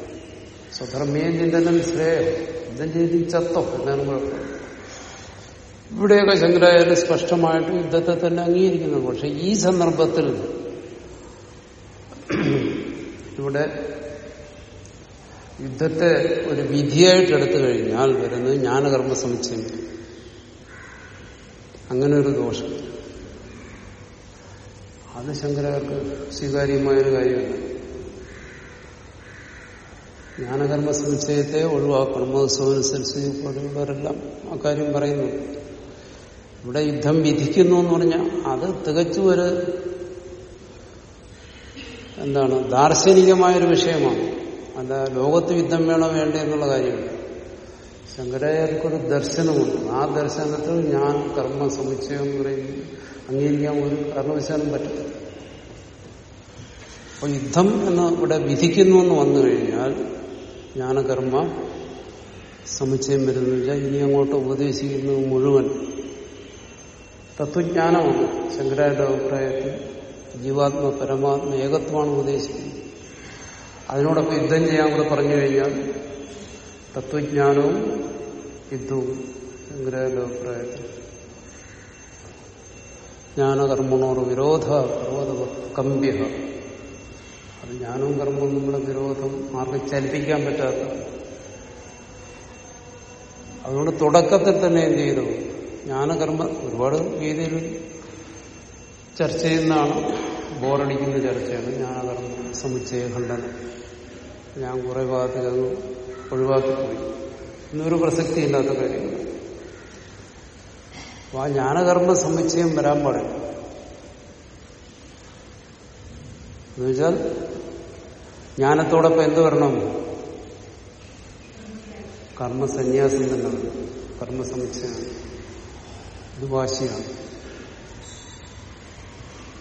സ്വധർമ്മീയ ചിന്തനം ശ്രേയം. യുദ്ധം ചെയ്ത് ചത്തോ. എന്നാണ് കുഴപ്പം. ഇവിടെയൊക്കെ ശങ്കരാചാര്യ സ്പഷ്ടമായിട്ട് യുദ്ധത്തെ തന്നെ അംഗീകരിക്കുന്നു. പക്ഷെ ഈ സന്ദർഭത്തിൽ ഇവിടെ യുദ്ധത്തെ ഒരു വിധിയായിട്ട് എടുത്തു കഴിഞ്ഞാൽ വരുന്നത് ജ്ഞാനകർമ്മ സമുച്ചയം. അങ്ങനെ ഒരു ദോഷം. അത് ശങ്കരാചാര്യർക്ക് സ്വീകാര്യമായൊരു കാര്യമല്ല. ജ്ഞാനകർമ്മ സമുച്ചയത്തെ ഒഴിവാക്കണം മഹോത്സവനുസരിച്ച് പോലുള്ളവരെല്ലാം അക്കാര്യം പറയുന്നു. ഇവിടെ യുദ്ധം വിധിക്കുന്നു എന്ന് പറഞ്ഞാൽ അത് തികച്ചും ഒരു എന്താണ് ദാർശനികമായൊരു വിഷയമാണ്. അല്ല ലോകത്ത് യുദ്ധം വേണോ വേണ്ട എന്നുള്ള കാര്യമില്ല ശങ്കരാചാര്യർക്കൊരു ദർശനമുണ്ട്. ആ ദർശനത്തിൽ ഞാൻ കർമ്മ സമുച്ചയം എന്ന് പറയുന്നത് അംഗീകരിക്കാൻ ഒരു കാരണവശാലും പറ്റില്ല. അപ്പൊ യുദ്ധം എന്ന് ഇവിടെ വിധിക്കുന്നു എന്ന് വന്നു കഴിഞ്ഞാൽ ജ്ഞാനകർമ്മ സമുച്ചയം വരുന്നില്ല. ഇനി അങ്ങോട്ട് ഉപദേശിക്കുന്നത് മുഴുവൻ തത്വജ്ഞാനമാണ് ശങ്കരാചാര്യ അഭിപ്രായത്തിൽ ജീവാത്മ പരമാത്മ ഏകത്വമാണ് ഉപദേശിക്കുന്നത്. അതിനോടൊപ്പം യുദ്ധം ചെയ്യാൻ കൂടെ പറഞ്ഞു കഴിഞ്ഞാൽ തത്വജ്ഞാനവും യുദ്ധവും ശങ്കരാചാര്യ അഭിപ്രായത്തിൽ ജ്ഞാനകർമ്മണോർ വിരോധ കമ്പ്യ അത് ജ്ഞാനവും കർമ്മവും നമ്മുടെ വിരോധം ആർക്കും ചലിപ്പിക്കാൻ പറ്റാത്ത. അതുകൊണ്ട് തുടക്കത്തിൽ തന്നെ എന്ത് ചെയ്തു? ജ്ഞാനകർമ്മ ഒരുപാട് രീതിയിൽ ചർച്ച ചെയ്യുന്നതാണ്. ബോറടിക്കുന്ന ചർച്ചയാണ് ജ്ഞാനകർമ്മ സമുച്ചയ ഖണ്ഡനം ഞാൻ കുറെ ഭാഗത്തിൽ അത് ഒഴിവാക്കിപ്പോയി. ഇന്നൊരു പ്രസക്തി ഇല്ലാത്ത കാര്യങ്ങൾ അപ്പൊ ആ ജ്ഞാനകർമ്മ സമുച്ചയം വരാൻ പാടില്ല. എന്നുവെച്ചാൽ ജ്ഞാനത്തോടൊപ്പം എന്ത് വരണം? കർമ്മസന്യാസം തന്നെ കർമ്മസമുച്ചയമാണ് ഇത് വാശിയാണ്.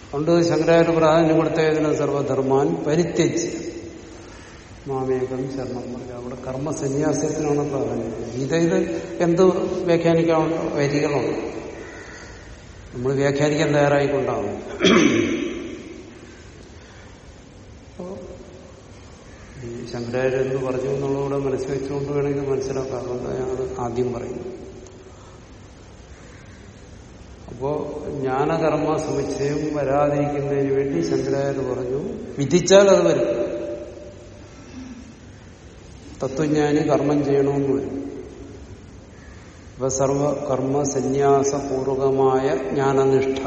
അതുകൊണ്ട് ശങ്കരാചാര്യ പ്രാധാന്യം കൊടുത്തതിന് സർവധർമാൻ? പരിത്യജ് മാമേകം ശരണം പറഞ്ഞു അവിടെ കർമ്മസന്യാസത്തിനാണ് പ്രാധാന്യം. ഗീതയിൽ എന്ത് വ്യാഖ്യാനിക്കാവുന്ന വരികളുണ്ട് നമ്മൾ വ്യാഖ്യാനിക്കാൻ തയ്യാറായിക്കൊണ്ടാവും. ശങ്കരാചാര്യ എന്ന് പറഞ്ഞു എന്നുള്ളതുകൂടെ മനസ്സിൽ വെച്ചുകൊണ്ട് വേണമെങ്കിൽ മനസ്സിലാക്കാം. അതുകൊണ്ടാണ് ഞാൻ ആദ്യം പറയുന്നത്. അപ്പോ ജ്ഞാനകർമ്മ സമുച്ചയം വരാതിരിക്കുന്നതിന് വേണ്ടി ശങ്കരാചാര്യ പറഞ്ഞു വിധിച്ചാൽ അത് വരും തത്വജ്ഞാനി കർമ്മം ചെയ്യണമെന്ന് വരും ഇപ്പൊ സർവകർമ്മ സന്യാസപൂർവകമായ ജ്ഞാനനിഷ്ഠ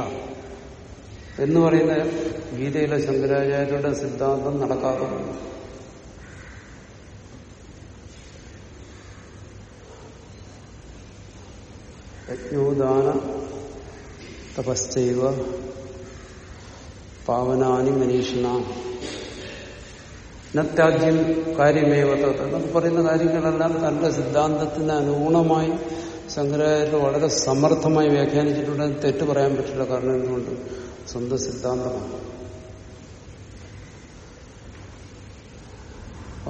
എന്ന് പറയുന്ന ഗീതയിലെ ശങ്കരാചാര്യരുടെ സിദ്ധാന്തം നടക്കാതെ. യജ്ഞോദാന തപശ്ചൈവ പാവനാനി മനീഷണ. നത്യാജ്യം കാര്യമേവ എന്നൊക്കെ പറയുന്ന കാര്യങ്ങളെല്ലാം തന്റെ സിദ്ധാന്തത്തിന് അനുഗുണമായി ശങ്കരാചാര്യ വളരെ സമർത്ഥമായി വ്യാഖ്യാനിച്ചിട്ടുണ്ട്. തെറ്റ് പറയാൻ പറ്റില്ല. കാരണം എന്തുകൊണ്ട്? സ്വന്തം സിദ്ധാന്തമാണ്.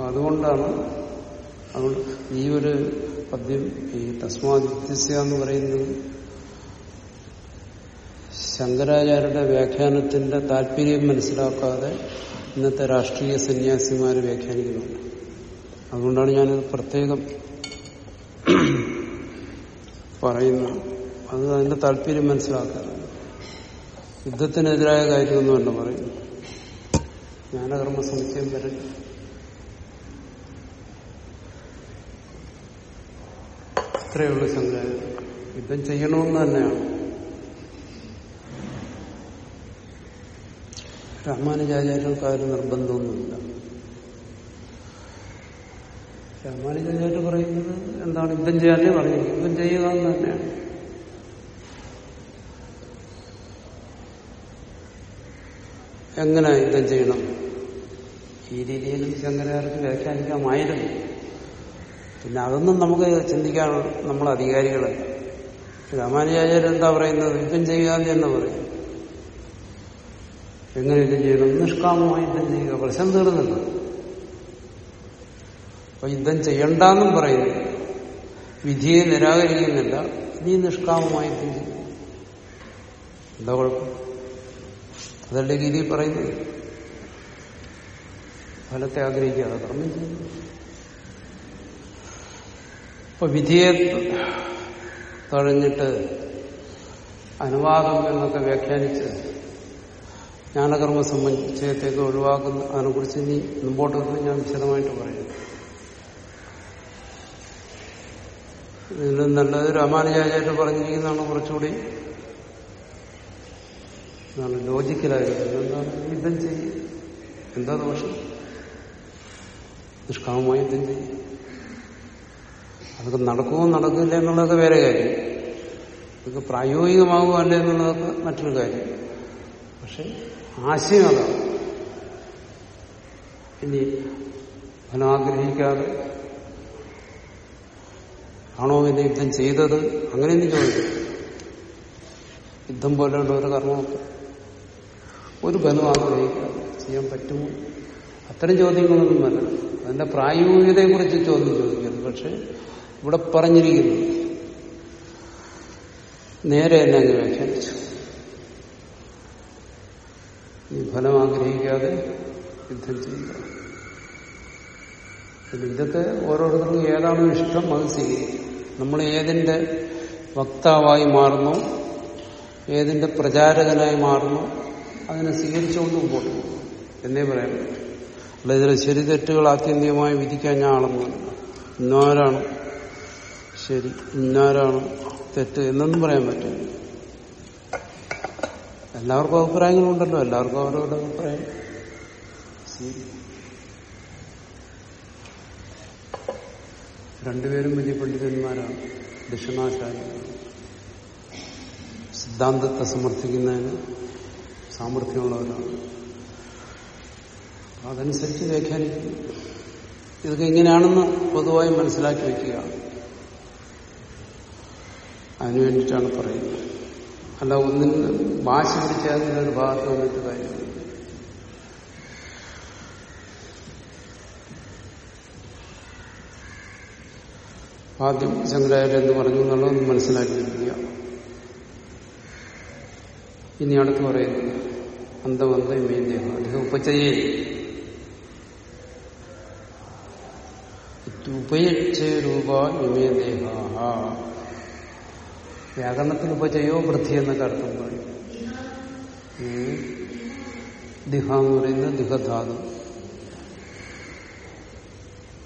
അതുകൊണ്ടാണ് അതുകൊണ്ട് ഈ ഒരു പദ്യം ഈ തസ്മാദിത്യസ്യ എന്ന് പറയുന്നത് ശങ്കരാചാര്യരുടെ വ്യാഖ്യാനത്തിന്റെ താല്പര്യം മനസ്സിലാക്കാതെ ഇന്നത്തെ രാഷ്ട്രീയ സന്യാസിമാർ വ്യാഖ്യാനിക്കുന്നുണ്ട്. അതുകൊണ്ടാണ് ഞാനിത് പ്രത്യേകം പറയുന്നത്. അത് അതിന്റെ താല്പര്യം മനസ്സിലാക്കാറ് യുദ്ധത്തിനെതിരായ കാര്യമൊന്നുമല്ല പറയുന്നു ജ്ഞാനകർമ്മ സമുച്ചയം വരട്ടെ ഇത്രയുള്ള സംഗ്രഹം യുദ്ധം ചെയ്യണമെന്ന് തന്നെയാണ്. രാമാനുജാചാര്യർക്ക് ആ ഒരു നിർബന്ധമൊന്നുമില്ല. രാമാനുജാചാര്യ പറയുന്നത് എന്താണ്? യുദ്ധം ചെയ്യാനേ പറഞ്ഞു യുദ്ധം ചെയ്യുക എന്ന് തന്നെയാണ്. എങ്ങനെ യുദ്ധം ചെയ്യണം? ഈ രീതിയിൽ ശങ്കരാചാര്യർക്ക് വ്യാഖ്യാനിക്കാമായിരുന്നു. പിന്നെ അതൊന്നും നമുക്ക് ചിന്തിക്കാൻ നമ്മൾ അധികാരികളെ രാമാനുജാചാര്യൻ എന്താ പറയുന്നത്? യുദ്ധം ചെയ്യുക എന്ന് പറയും. എങ്ങനെ യുദ്ധം ചെയ്യണം നിഷ്കാമമായി യുദ്ധം ചെയ്യുക. പ്രശ്നം തീർന്നില്ല. അപ്പൊ യുദ്ധം ചെയ്യണ്ടെന്നും പറയുന്നു. വിധിയെ നിരാകരിക്കുന്നില്ല. നീ നിഷ്കാമമായി യുദ്ധം ചെയ്യും. എന്താ കുഴപ്പം? അതല്ലേ ഗീതി പറയുന്നത്? ഫലത്തെ ആഗ്രഹിക്കാതെ കർമ്മം ചെയ്യുന്നു അപ്പൊ വിധിയെ തഴഞ്ഞിട്ട് അനുവാദം എന്നൊക്കെ വ്യാഖ്യാനിച്ച് ജ്ഞാനകർമ്മ സമുച്ചയത്തേക്ക് ഒഴിവാക്കുന്ന അതിനെക്കുറിച്ച് ഇനി മുമ്പോട്ട് ഞാൻ വിശദമായിട്ട് പറയും. ഇതിലും നല്ലത് രാമാനുജാചാര്യ പറഞ്ഞിരിക്കുന്നതാണ് കുറച്ചുകൂടി ലോജിക്കലായിരിക്കുന്നത് എന്താണ് യുദ്ധം ചെയ്യും. എന്താ ദോഷം? നിഷ്കാമമായി യുദ്ധം ചെയ്യും. അതൊക്കെ നടക്കുമോ നടക്കില്ല എന്നുള്ളതൊക്കെ വേറെ കാര്യം. ഇതൊക്കെ പ്രായോഗികമാകുമോ അല്ലേ എന്നുള്ളതൊക്കെ മറ്റൊരു കാര്യം. പക്ഷെ ആശയം അതാണ് ഇനി അവനാഗ്രഹിക്കാതെ ആണോ പിന്നെ യുദ്ധം ചെയ്തത്? അങ്ങനെയൊന്നും ചോദിക്കും യുദ്ധം പോലെയുള്ള ഒരു കർമ്മമൊക്കെ. ഒരു ബലം ആഗ്രഹിക്കാതെ ചെയ്യാൻ പറ്റുമോ? അത്തരം ചോദ്യങ്ങളൊന്നും വരണം അതിന്റെ പ്രായോഗികതയെക്കുറിച്ച് ചോദ്യം ചോദിക്കരുത്. പക്ഷെ ഇവിടെ പറഞ്ഞിരിക്കുന്നു. നേരെ അങ്ങ് വ്യാഖ്യാനിച്ചു. ഈ ഫലം ആഗ്രഹിക്കാതെ യുദ്ധം ചെയ്യുക. യുദ്ധത്തെ ഓരോരുത്തർക്കും ഏതാണോ ഇഷ്ടം അത് സ്വീകരിക്കും നമ്മൾ ഏതിന്റെ വക്താവായി മാറുന്നു ഏതിന്റെ പ്രചാരകനായി മാറുന്നു അതിനെ സ്വീകരിച്ചുകൊണ്ട് പോകും. എന്നേ പറയാൻ പറ്റും. അല്ല ഇതിലെ ശരി തെറ്റുകൾ ആത്യന്തികമായി വിധിക്കാൻ ഞാൻ ആളൊന്നുമില്ല. ഇന്നാരാണ് ശരി ഇന്നാരാണ് തെറ്റ് എന്നൊന്നും പറയാൻ പറ്റില്ല. എല്ലാവർക്കും അഭിപ്രായങ്ങളുണ്ടല്ലോ എല്ലാവർക്കും അവരവരുടെ അഭിപ്രായം. രണ്ടുപേരും വലിയ പണ്ഡിതന്മാരാണ് ദക്ഷിണാചാര്യർ. സിദ്ധാന്തത്തെ സമർത്ഥിക്കുന്നതിന് സാമർഥ്യമുള്ളവരാണ് അതനുസരിച്ച് വ്യാഖ്യാനിക്കുന്നു ഇതൊക്കെ എങ്ങനെയാണെന്ന് പൊതുവായി മനസ്സിലാക്കി വയ്ക്കുക. അതിനു വേണ്ടിയിട്ടാണ് പറയുന്നത്. അല്ല ഒന്നിന് വാശി പിടിച്ചാൽ ഒരു ഭാഗത്ത് വന്നിട്ട് കാര്യം ആദ്യം ശങ്കരാചാര്യ എന്ന് പറഞ്ഞു എന്നുള്ളത് മനസ്സിലാക്കിയിരിക്കുക ഇനി അടുത്ത് പറയുന്നത് അന്തവന്ത ഇമേദേഹ അദ്ദേഹം രൂപ ഇമേദേഹ വ്യാകരണത്തിൽ ഉപചയോ വൃദ്ധി എന്നൊക്കെ അർത്ഥം പറയും. ദിഹ എന്ന് പറയുന്നത് ദിഹധാതു.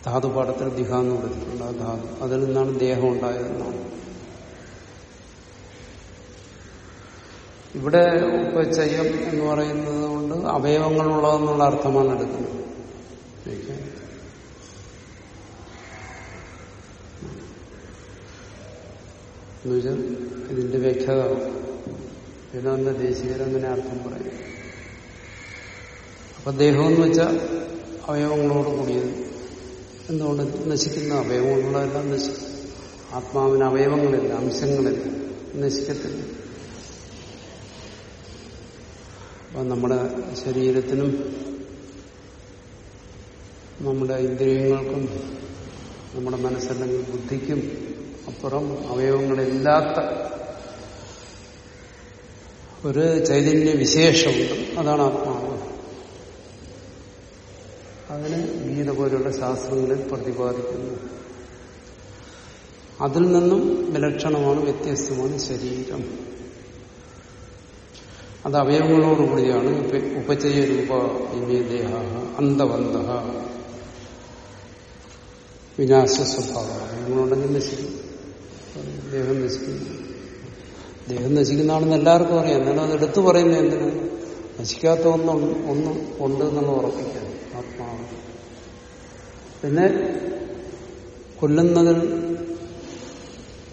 ധാതുപാഠത്തിൽ ദിഹ എന്ന് പറഞ്ഞിട്ടുണ്ട് ആ ധാതു. അതിൽ നിന്നാണ് ദേഹം ഉണ്ടായതെന്നാണ്. ഇവിടെ ഉപചയം എന്ന് പറയുന്നത് കൊണ്ട് അവയവങ്ങളുള്ളതെന്നുള്ള അർത്ഥമാണ് എടുക്കുന്നത്. എന്നുവെച്ചാൽ ഇതിന്റെ വ്യക്തത വേദാന്ത ദേശീയരങ്ങനെ അർത്ഥം പറയും. അപ്പൊ ദേഹം എന്ന് വെച്ചാൽ അവയവങ്ങളോട് കൂടിയത്. എന്തുകൊണ്ട് നശിക്കുന്ന അവയവങ്ങളുള്ളതെല്ലാം നശിക്കും. ആത്മാവിന് അവയവങ്ങളില്ല അംശങ്ങളില്ല. നശിക്കത്തില്ല. അപ്പം നമ്മുടെ ശരീരത്തിനും നമ്മുടെ ഇന്ദ്രിയങ്ങൾക്കും നമ്മുടെ മനസ്സല്ലെങ്കിൽ ബുദ്ധിക്കും അപ്പുറം അവയവങ്ങളില്ലാത്ത ഒരു ചൈതന്യ വിശേഷമുണ്ട്. അതാണ് ആത്മാവ്. അതിന് ഗീത പോലുള്ള ശാസ്ത്രങ്ങളിൽ പ്രതിപാദിക്കുന്നു. അതിൽ നിന്നും വിലക്ഷണമാണ് വ്യത്യസ്തമാണ് ശരീരം. അത് അവയവങ്ങളോടുകൂടിയാണ്. ഉപചയ രൂപ ഇമേ ദേഹ അന്തവന്ത വിനാശ സ്വഭാവം അവയവങ്ങളുണ്ടെങ്കിൽ നശിക്കും ദേഹം നശിക്കുന്നു. ദേഹം നശിക്കുന്നതാണെന്ന് എല്ലാവർക്കും അറിയാം. എന്നാലും അത് എടുത്തു പറയുന്നത് എന്തിനു? നശിക്കാത്ത ഒന്നും ഒന്നും ഉണ്ട് എന്നുള്ള ഉറപ്പിക്കാൻ ആത്മാവ്. പിന്നെ കൊല്ലുന്നതിൽ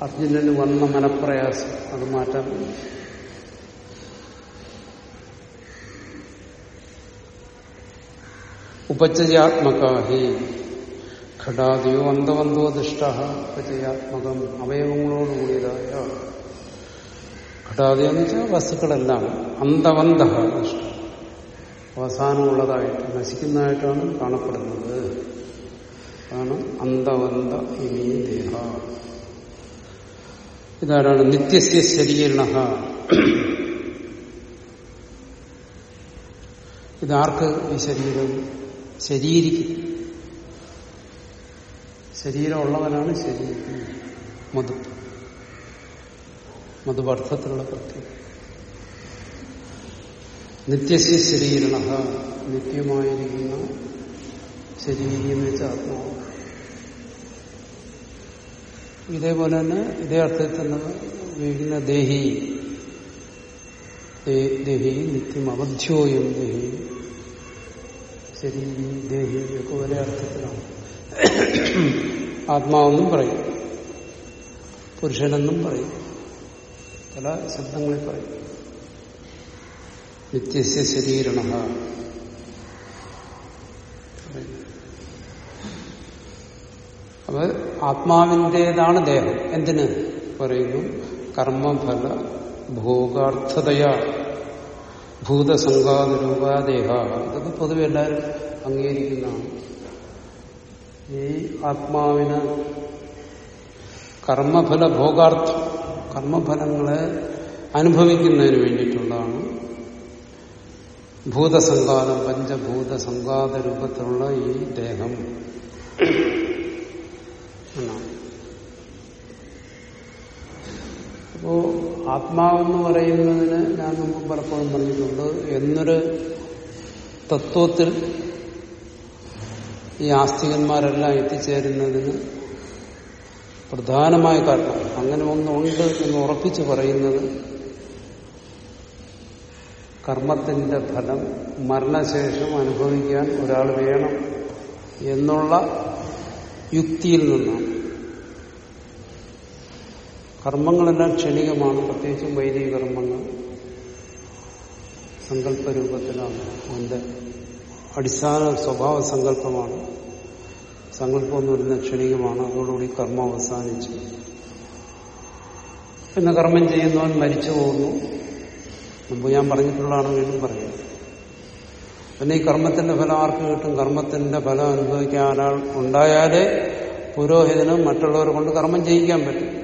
അർജുനന് വന്ന മനപ്രയാസം. അത് മാറ്റാൻ വേണ്ടി. ഉപചയാത്മകാഹി ഘടാദിയോ അന്തവന്തോ ദുഷ്ട വിജയാത്മകം അവയവങ്ങളോടുകൂടിയതായ ഘടാദി എന്ന് വെച്ചാൽ വസ്തുക്കളെല്ലാം അന്തവന്ത ദുഷ്ട അവസാനമുള്ളതായിട്ട് നശിക്കുന്നതായിട്ടാണ് കാണപ്പെടുന്നത്. അതാണ് അന്തവന്ത ഇമീ ദേഹ. ഇതാരാണ്? നിത്യസ്യ ശരീരണ. ഇതാർക്ക് ഈ ശരീരം? ശരീരിക്കും ശരീരമുള്ളവനാണ് ശരീരിക്കുന്നത് മധു. മധുവർത്ഥത്തിലുള്ള പ്രത്യേകം നിത്യസ്യ ശരീരണ നിത്യമായിരിക്കുന്ന ശരീരം എന്ന് വെച്ചാൽ ആത്മാവ്. ഇതേപോലെ തന്നെ ഇതേ അർത്ഥത്തിൽ തന്നെ ഉപയോഗിക്കുന്ന ദേഹി. ദേഹി നിത്യം അവധ്യോയം ദേഹി. ശരീരം ദേഹി ഒക്കെ ഒരേ അർത്ഥത്തിലാണ്. ആത്മാവെന്നും പറയും. പുരുഷനെന്നും പറയും. പല ശബ്ദങ്ങളിൽ പറയും. നിത്യസ്യ ശരീരണ. അപ്പൊ ആത്മാവിന്റെതാണ് ദേഹം. എന്തിന്? പറയുന്നു കർമ്മഫല ഭോഗാർത്ഥതയാ. ഭൂതസംഘാതരൂപാദേഹ. ഇതൊക്കെ പൊതുവെ എല്ലാവരും അംഗീകരിക്കുന്നതാണ്. ഈ ആത്മാവിന് കർമ്മഫല ഭോഗാർത്ഥം കർമ്മഫലങ്ങളെ അനുഭവിക്കുന്നതിന് വേണ്ടിയിട്ടുള്ളതാണ്. ഭൂതസംഘാതം പഞ്ചഭൂത സംഘാത രൂപത്തിലുള്ള ഈ ദേഹം. അപ്പോ ആത്മാവെന്ന് പറയുന്നതിന് ഞാൻ മുമ്പ് പലപ്പോഴും പറഞ്ഞിട്ടുണ്ട് എന്നൊരു തത്വത്തിൽ ഈ ആസ്തികന്മാരെല്ലാം എത്തിച്ചേരുന്നതിന് പ്രധാനമായ കാരണം. അങ്ങനെ ഒന്നുണ്ട് എന്ന് ഉറപ്പിച്ചു പറയുന്നത് കർമ്മത്തിന്റെ ഫലം മരണശേഷം അനുഭവിക്കാൻ ഒരാൾ വേണം എന്നുള്ള യുക്തിയിൽ നിന്നാണ്. കർമ്മങ്ങളെല്ലാം ക്ഷണികമാണ് പ്രത്യേകിച്ചും വൈദിക കർമ്മങ്ങൾ. സങ്കല്പരൂപത്തിലാണ് അതിന്റെ അടിസ്ഥാന സ്വഭാവ സങ്കല്പമാണ്. സങ്കല്പം എന്ന് പറയുന്നത് ക്ഷണികമാണ്. അതോടുകൂടി കർമ്മം അവസാനിച്ചു. പിന്നെ കർമ്മം ചെയ്യുന്നവൻ മരിച്ചു പോകുന്നു. മുമ്പ് ഞാൻ പറഞ്ഞിട്ടുള്ളതാണ് വീണ്ടും പറയുന്നത് പിന്നെ ഈ കർമ്മത്തിന്റെ ഫലം ആർക്ക് കിട്ടും? കർമ്മത്തിന്റെ ഫലം അനുഭവിക്കാൻ ഒരാൾ ഉണ്ടായാലേ പുരോഹിതനും മറ്റുള്ളവരെ കൊണ്ട് കർമ്മം ചെയ്യിക്കാൻ പറ്റും.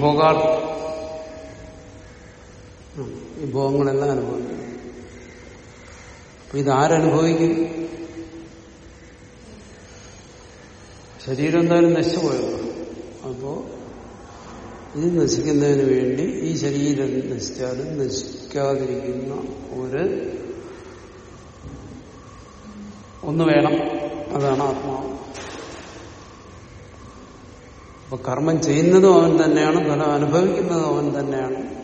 ഭോഗാർ ഈ ഭോഗങ്ങളെല്ലാം അനുഭവിക്കും. അപ്പൊ ഇതാരനുഭവിക്കും? ശരീരം എന്തായാലും നശിച്ചുപോയോ അപ്പോ ഇത് നശിക്കുന്നതിന് വേണ്ടി ഈ ശരീരം നശിച്ചാലും നശിക്കാതിരിക്കുന്ന ഒരു ഒന്ന് വേണം. അതാണ് ആത്മാവ്. അപ്പൊ കർമ്മം ചെയ്യുന്നതും അവൻ തന്നെയാണ് ഫലം അനുഭവിക്കുന്നതും അവൻ തന്നെയാണ്.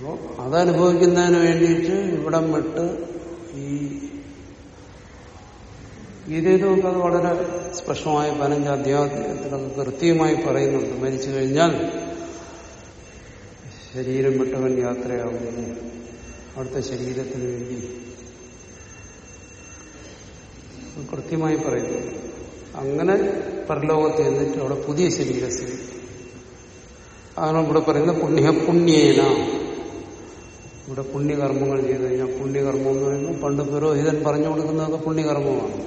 അപ്പോ അതനുഭവിക്കുന്നതിന് വേണ്ടിയിട്ട് ഇവിടം വിട്ട് ഈ ഗീതയിലൊക്കെ അത് വളരെ സ്പഷ്ടമായി പതിനഞ്ച് അത് കൃത്യമായി പറയുന്നുണ്ട്. മരിച്ചു കഴിഞ്ഞാൽ ശരീരം വിട്ടവൻ യാത്രയാവുന്നു അവിടുത്തെ ശരീരത്തിന് വേണ്ടി കൃത്യമായി പറയുന്നു. അങ്ങനെ പരലോകത്ത് എന്നിട്ട് അവിടെ പുതിയ ശരീരം സ്വീകരിക്കും അതാണ് ഇവിടെ പറയുന്നത് പുണ്യ പുണ്യേന. ഇവിടെ പുണ്യകർമ്മങ്ങൾ ചെയ്തു കഴിഞ്ഞാൽ പുണ്യകർമ്മം എന്ന് പറയുമ്പോൾ പണ്ട് പുരോഹിതൻ പറഞ്ഞു കൊടുക്കുന്നതൊക്കെ പുണ്യകർമ്മമാണ്.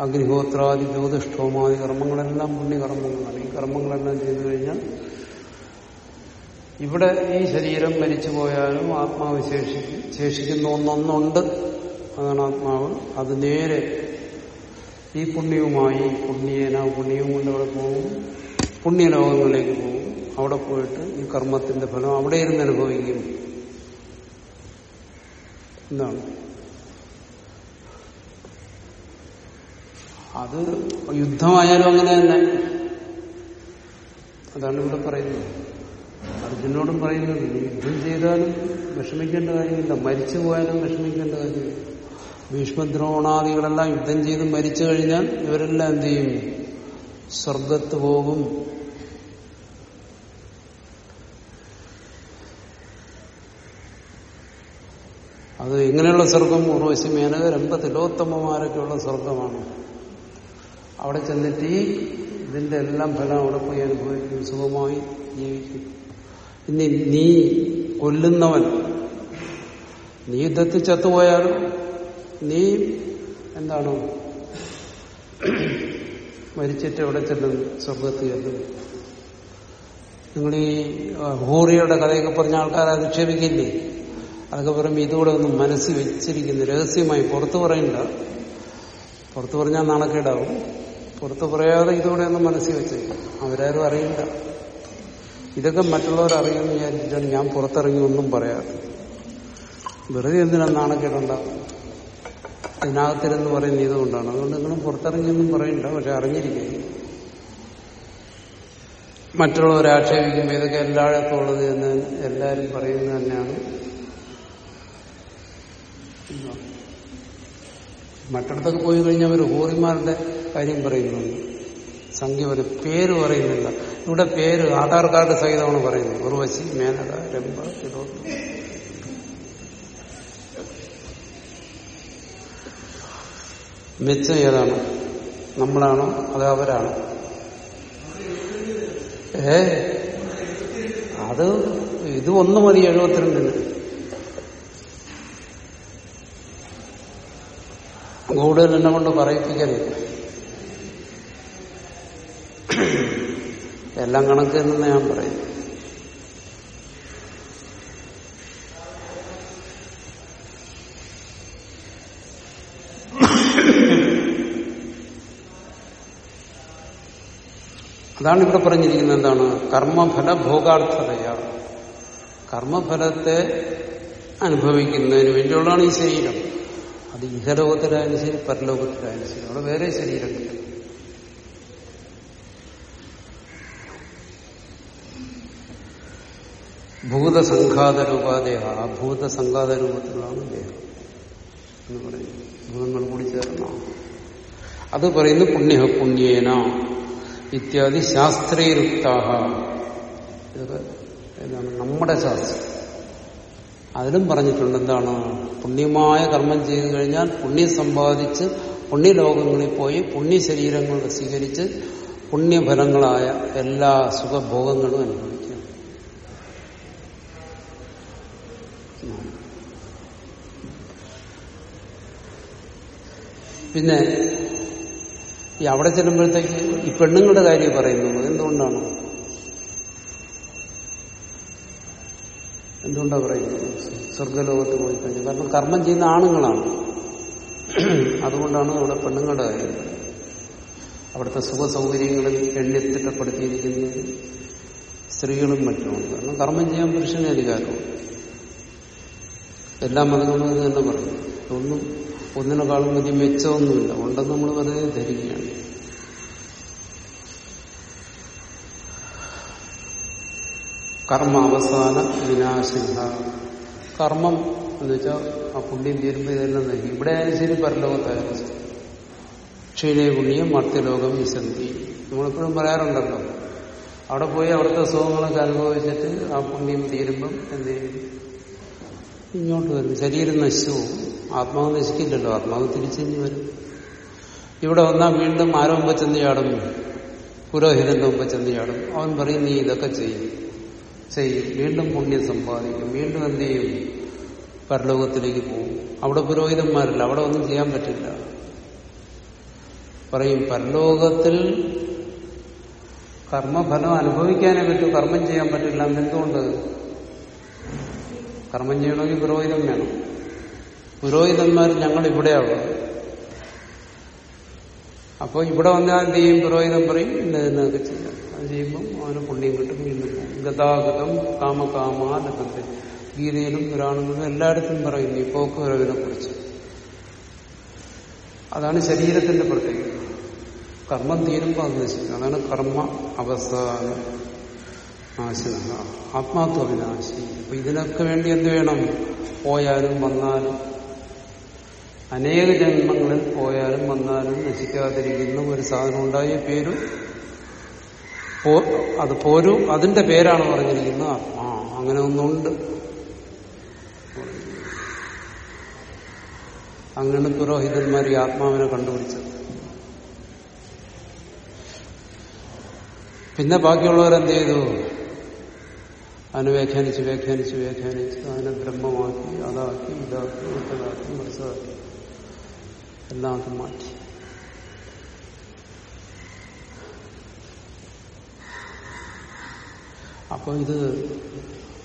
അഗ്നിഹോത്രാദി ജ്യോതിഷ്ഠോമാദി കർമ്മങ്ങളെല്ലാം പുണ്യകർമ്മങ്ങളാണ്. ഈ കർമ്മങ്ങളെല്ലാം ചെയ്തു കഴിഞ്ഞാൽ ഇവിടെ ഈ ശരീരം മരിച്ചു പോയാലും ആത്മാവ് ശേഷിക്കും ശേഷിക്കുന്ന ഒന്നൊന്നുണ്ട്. അതാണ് ആത്മാവ്. അത് നേരെ ഈ പുണ്യവുമായി പുണ്യേന പുണ്യവും കൊണ്ട് പോകും. പുണ്യലോകങ്ങളിലേക്ക് പോകും. അവിടെ പോയിട്ട് ഈ കർമ്മത്തിന്റെ ഫലം അവിടെ ഇരുന്ന് അനുഭവിക്കും. എന്താണ്? അത് യുദ്ധമായാലും അങ്ങനെ തന്നെ. അതാണ് ഇവിടെ പറയുന്നത്. അർജുനോടും പറയുന്നത് യുദ്ധം ചെയ്താലും വിഷമിക്കേണ്ട കാര്യമില്ല. മരിച്ചു പോയാലും വിഷമിക്കേണ്ട കാര്യമില്ല. ഭീഷ്മദ്രോണാദികളെല്ലാം യുദ്ധം ചെയ്ത് മരിച്ചു കഴിഞ്ഞാൽ ഇവരെല്ലാം എന്ത് ചെയ്യും? സ്വർഗത്ത് പോകും. അത് എങ്ങനെയുള്ള സ്വർഗം ഉർവശി മേനക രംഭ തിലോത്തമമാരൊക്കെയുള്ള സ്വർഗമാണ്. അവിടെ ചെന്നിട്ട് ഈ ഇതിന്റെ എല്ലാം ഫലം അവിടെ പോയി അനുഭവിക്കും സുഖമായി ജീവിക്കും. ഇനി നീ കൊല്ലുന്നവൻ നീ യുദ്ധത്തിൽ ചത്തുപോയാലും നീ എന്താണ്? മരിച്ചിട്ട് എവിടെ ചെല്ലും? സ്വർഗത്തിൽ ചെല്ലും. നിങ്ങൾ ഈ ഹൂറിയുടെ കഥയൊക്കെ പറഞ്ഞ ആൾക്കാരെ അധിക്ഷേപിക്കില്ലേ അതൊക്കെ പറയുമ്പോൾ ഇതുകൂടെ ഒന്ന് മനസ്സിൽ വെച്ചിരിക്കുന്നു. രഹസ്യമായി പുറത്തു പറയണ്ട. പുറത്തു പറഞ്ഞാൽ നാണക്കേടാവും. പുറത്തു പറയാതെ ഇതുകൂടെ ഒന്ന് മനസ്സിൽ വെച്ചിരിക്കും അവരാരും അറിയില്ല. ഇതൊക്കെ മറ്റുള്ളവർ അറിയുമെന്ന് വിചാരിച്ചിട്ടാണ് ഞാൻ പുറത്തിറങ്ങി ഒന്നും പറയാറ് വെറുതെ എന്തിനാ നാണക്കേടുണ്ടാകും അതിനകത്തിരുന്ന് പറയുന്ന ഇതുകൊണ്ടാണ്. അതുകൊണ്ട് നിങ്ങളും പുറത്തിറങ്ങിയൊന്നും പറയണ്ട. പക്ഷെ അറിഞ്ഞിരിക്കും മറ്റുള്ളവരെ ആക്ഷേപിക്കുമ്പോൾ ഇതൊക്കെ എല്ലായിടത്തും ഉള്ളത് എന്ന് എല്ലാവരും പറയുന്നത് തന്നെയാണ്. മറ്റിടത്തൊക്കെ പോയി കഴിഞ്ഞാൽ അവർ ഹോറിമാരുടെ കാര്യം പറയുന്നുണ്ട്. സംഖ്യ ഒരു പേര് പറയുന്നില്ല. ഇവിടെ പേര് ആധാർ കാർഡ് സഹിതമാണ് പറയുന്നത്. ഉർവശി മേനക രംഭ ഇതോ മെച്ചം ഏതാണ്? നമ്മളാണോ? അത് അവരാണോ? ഏ? അത് ഇത് ഒന്ന് മതി എഴുപത്തിരണ്ടിന്. കൂടുതൽ എന്നെ കൊണ്ട് പറയിപ്പിക്കരുത്. എല്ലാം കണക്ക് തന്നെ ഞാൻ പറയും. അതാണ് ഇവിടെ പറഞ്ഞിരിക്കുന്നത് എന്താണ്? കർമ്മഫല ഭോഗാർത്ഥതയാണ് കർമ്മഫലത്തെ അനുഭവിക്കുന്നതിന് വേണ്ടിയുള്ളതാണ് ഈ ശരീരം. അത് ഇഹലോകത്തിലായാലും ശരി പരലോകത്തിലായാലും ശരി. അവിടെ വേറെ ശരീരമില്ല കിട്ടും ഭൂതസംഘാത രൂപാദേഹ ആ ഭൂതസംഘാത രൂപത്തിലാണ് ദേഹം എന്ന് പറയുന്നത്. ഭൂതങ്ങൾ കൂടി ചേർന്ന? അത് പറയുന്നു പുണ്യ പുണ്യേന ഇത്യാദി ശാസ്ത്രീയുക്താഹ ഇതൊക്കെ എന്താണ് നമ്മുടെ ശാസ്ത്രം. അതിലും പറഞ്ഞിട്ടുണ്ട് എന്താണ്? പുണ്യമായ കർമ്മം ചെയ്തു കഴിഞ്ഞാൽ പുണ്യം സമ്പാദിച്ച് പുണ്യലോകങ്ങളിൽ പോയി പുണ്യ ശരീരങ്ങൾ സ്വീകരിച്ച് പുണ്യഫലങ്ങളായ എല്ലാ സുഖഭോഗങ്ങളും അനുഭവിക്കുക പിന്നെ ഈ അവിടെ ചെല്ലുമ്പോഴത്തേക്ക് ഈ പെണ്ണുങ്ങളുടെ കാര്യം പറയുന്നത് എന്തുകൊണ്ടാണ്? എന്തുകൊണ്ടാണ് പറയുന്നത്. സ്വർഗലോകത്ത് പോയി കഴിഞ്ഞു കാരണം കർമ്മം ചെയ്യുന്ന ആണുങ്ങളാണ്. അതുകൊണ്ടാണ് അവിടെ പെണ്ണുങ്ങളുടെ കാര്യം. അവിടുത്തെ സുഖ സൗകര്യങ്ങളിൽ എണ്ണിത്തിട്ടപ്പെടുത്തിയിരിക്കുന്നത് സ്ത്രീകളും മറ്റുമാണ് കാരണം കർമ്മം ചെയ്യാൻ പുരുഷന് അധികാരമാണ് എല്ലാ മതങ്ങളും തന്നെ പറയും. ഒന്നും ഒന്നിനെക്കാളും വലിയ മെച്ചമൊന്നുമില്ല. ഉണ്ടെന്ന് നമ്മൾ വെറുതെ ധരിക്കുകയാണ്. കർമ്മ അവസാന വിനാശിക കർമ്മം എന്ന് വെച്ചാൽ ആ പുണ്യം തീരുമ്പോൾ ഇതെല്ലാം നൽകി ഇവിടെ ആയാലും ശരി പരലോകത്തായാലും ശരി പുണ്യം മർത്യലോകം വിശന്തി നമ്മളെപ്പോഴും പറയാറുണ്ടല്ലോ അവിടെ പോയി അവിടുത്തെ സുഖങ്ങളൊക്കെ അനുഭവിച്ചിട്ട് ആ പുണ്യം തീരുമ്പം എന്ത് ചെയ്യും? ഇങ്ങോട്ട് വരും. ശരീരം നശിച്ചു ആത്മാവ് നശിക്കില്ലല്ലോ ആത്മാവ് തിരിച്ചെഞ്ഞ് വരും. ഇവിടെ വന്നാൽ വീണ്ടും ആരോ മുമ്പ് ചെന്ന് ചാടും. പുരോഹിതന്റെ മുമ്പ് ചെന്ന് ചാടും. അവൻ പറയും നീ ഇതൊക്കെ ചെയ്യും. ചെയ്യും. വീണ്ടും പുണ്യം സമ്പാദിക്കും. വീണ്ടും എന്ത് ചെയ്യും? പരലോകത്തിലേക്ക് പോകും. അവിടെ പുരോഹിതന്മാരില്ല. അവിടെ ഒന്നും ചെയ്യാൻ പറ്റില്ല. പറയും പരലോകത്തിൽ കർമ്മഫലം അനുഭവിക്കാനേ പറ്റൂ. കർമ്മം ചെയ്യാൻ പറ്റില്ല. എന്തുകൊണ്ട്? കർമ്മം ചെയ്യണമെങ്കിൽ പുരോഹിതം വേണം. പുരോഹിതന്മാർ ഞങ്ങൾ ഇവിടെയാണ്. അപ്പോൾ ഇവിടെ വന്നാൽ എന്ത് ചെയ്യും? പുരോഹിതം പറയും ഇന്ന ഇന്നൊക്കെ ചെയ്യാം. അത് ചെയ്യുമ്പം അവന് പുണ്യം കിട്ടും വീണ്ടും ഗതാഗതം കാമകാമാലബന്ധം ഗീതയിലും പുരാണങ്ങളിലും എല്ലായിടത്തും പറയുന്നു ഈ പോക്ക് വരവിനെ കുറിച്ച് അതാണ് ശരീരത്തിന്റെ പ്രത്യേകത. കർമ്മം തീരുമ്പോൾ അത് നശിക്കും അതാണ് കർമ്മ അവസാന. നാശന ആത്മാത്വ വിനാശി അപ്പൊ ഇതിനൊക്കെ വേണ്ടി എന്ത് വേണം? പോയാലും വന്നാലും. അനേക ജന്മങ്ങളിൽ പോയാലും വന്നാലും നശിക്കാതിരിക്കുന്ന ഒരു സാധനം ഉണ്ടായ പേരു അത് പോരു അതിന്റെ പേരാണ് പറഞ്ഞിരിക്കുന്നത്. ആത്മാ അങ്ങനെ ഒന്നുണ്ട്. അങ്ങനെ പുരോഹിതന്മാർ ഈ ആത്മാവിനെ കണ്ടുപിടിച്ചത്. പിന്നെ ബാക്കിയുള്ളവരെന്ത് ചെയ്തു? അതിനെ വ്യാഖ്യാനിച്ച് വ്യാഖ്യാനിച്ച് വ്യാഖ്യാനിച്ച് അതിനെ ബ്രഹ്മമാക്കി അതാക്കി ഇതാക്കി മറ്റതാക്കി മറിച്ചതാക്കി എല്ലാം അത് മാറ്റി. അപ്പോൾ ഇത്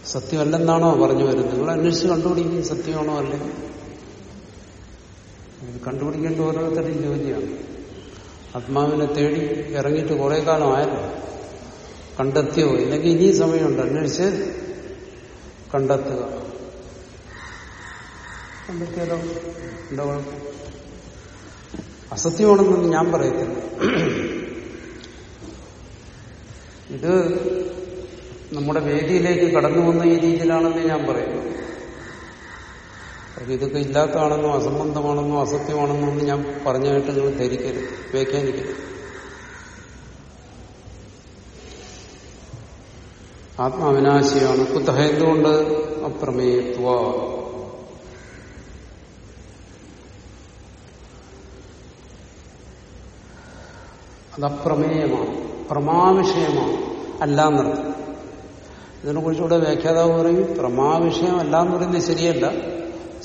സത്യമല്ലെന്നാണോ പറഞ്ഞു വരുന്നത്? നിങ്ങൾ അന്വേഷിച്ച് കണ്ടുപിടിക്കും സത്യമാണോ അല്ലേ? ഇത് കണ്ടുപിടിക്കേണ്ട ഓരോരുത്തരുടെയും ജോലിയാണ്. ആത്മാവിനെ തേടി ഇറങ്ങിയിട്ട് കുറെ കാലമായല്ലോ കണ്ടെത്തിയോ? ഇല്ലെങ്കിൽ ഇനിയും സമയമുണ്ട്. അന്വേഷിച്ച് കണ്ടെത്തുക. കണ്ടെത്തിയാലോ? എന്താ കുഴപ്പം? അസത്യമാണെന്നൊന്നും ഞാൻ പറയത്തില്ല. ഇത് നമ്മുടെ വേദിയിലേക്ക് കടന്നു വന്ന ഈ രീതിയിലാണെന്ന് ഞാൻ പറയുന്നു. അപ്പൊ ഇതൊക്കെ ഇല്ലാത്തതാണെന്നോ അസംബന്ധമാണെന്നോ അസത്യമാണെന്നോ ഒന്നും ഞാൻ പറഞ്ഞായിട്ട് നിങ്ങൾ ധരിക്കരുത് വ്യാഖ്യാനിക്കരുത്. ആത്മാവിനാശിയാണ്. കുത്തഹ എന്തുകൊണ്ട്? അപ്രമേയത്വ. അതപ്രമേയമാണ് പ്രമാവിഷയമാണ്. അല്ലാന്നർത്ഥം. ഇതിനെ കുറിച്ചുകൂടെ വ്യാഖ്യാതാവ് പറയും പ്രമാവിഷയം അല്ല എന്ന് പറയുന്നത് ശരിയല്ല.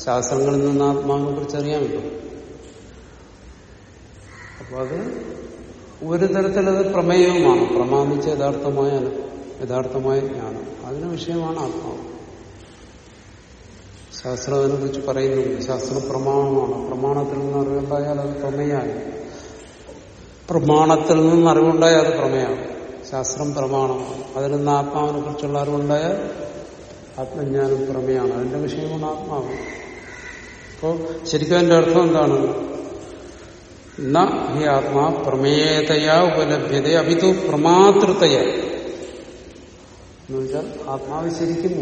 ശാസ്ത്രങ്ങളിൽ നിന്ന് ആത്മാവിനെ കുറിച്ച് അറിയാൻ പറ്റും അപ്പൊ അത് ഒരു തരത്തിലത് പ്രമേയവുമാണ്. പ്രമാണിച്ച യഥാർത്ഥമായ യഥാർത്ഥമായ ജ്ഞാനം. അതിന് വിഷയമാണ് ആത്മാവ്. ശാസ്ത്രം അതിനെ കുറിച്ച് പറയുന്നുണ്ട്. ശാസ്ത്രം പ്രമാണമാണ്. പ്രമാണത്തിൽ നിന്ന് അറിവുണ്ടായാൽ അത് പ്രമേയാണ് പ്രമാണത്തിൽ നിന്ന് അറിവുണ്ടായാൽ അത് പ്രമേയമാണ്. ശാസ്ത്രം പ്രമാണമാണ് അതിൽ ആത്മാവിനെ കുറിച്ചുള്ള അറിവുണ്ടായാൽ ആത്മജ്ഞാനം പ്രമേയമാണ് അതിന്റെ വിഷയമാണ് ആത്മാവ്. അപ്പോൾ ശരിക്കും അതിന്റെ അർത്ഥം എന്താണ്? ന ആത്മാ പ്രമേയതയാ ഉപലഭ്യത അഭിതു പ്രമാതൃതയ. എന്നുവെച്ചാൽ ആത്മാവ് ശരിക്കും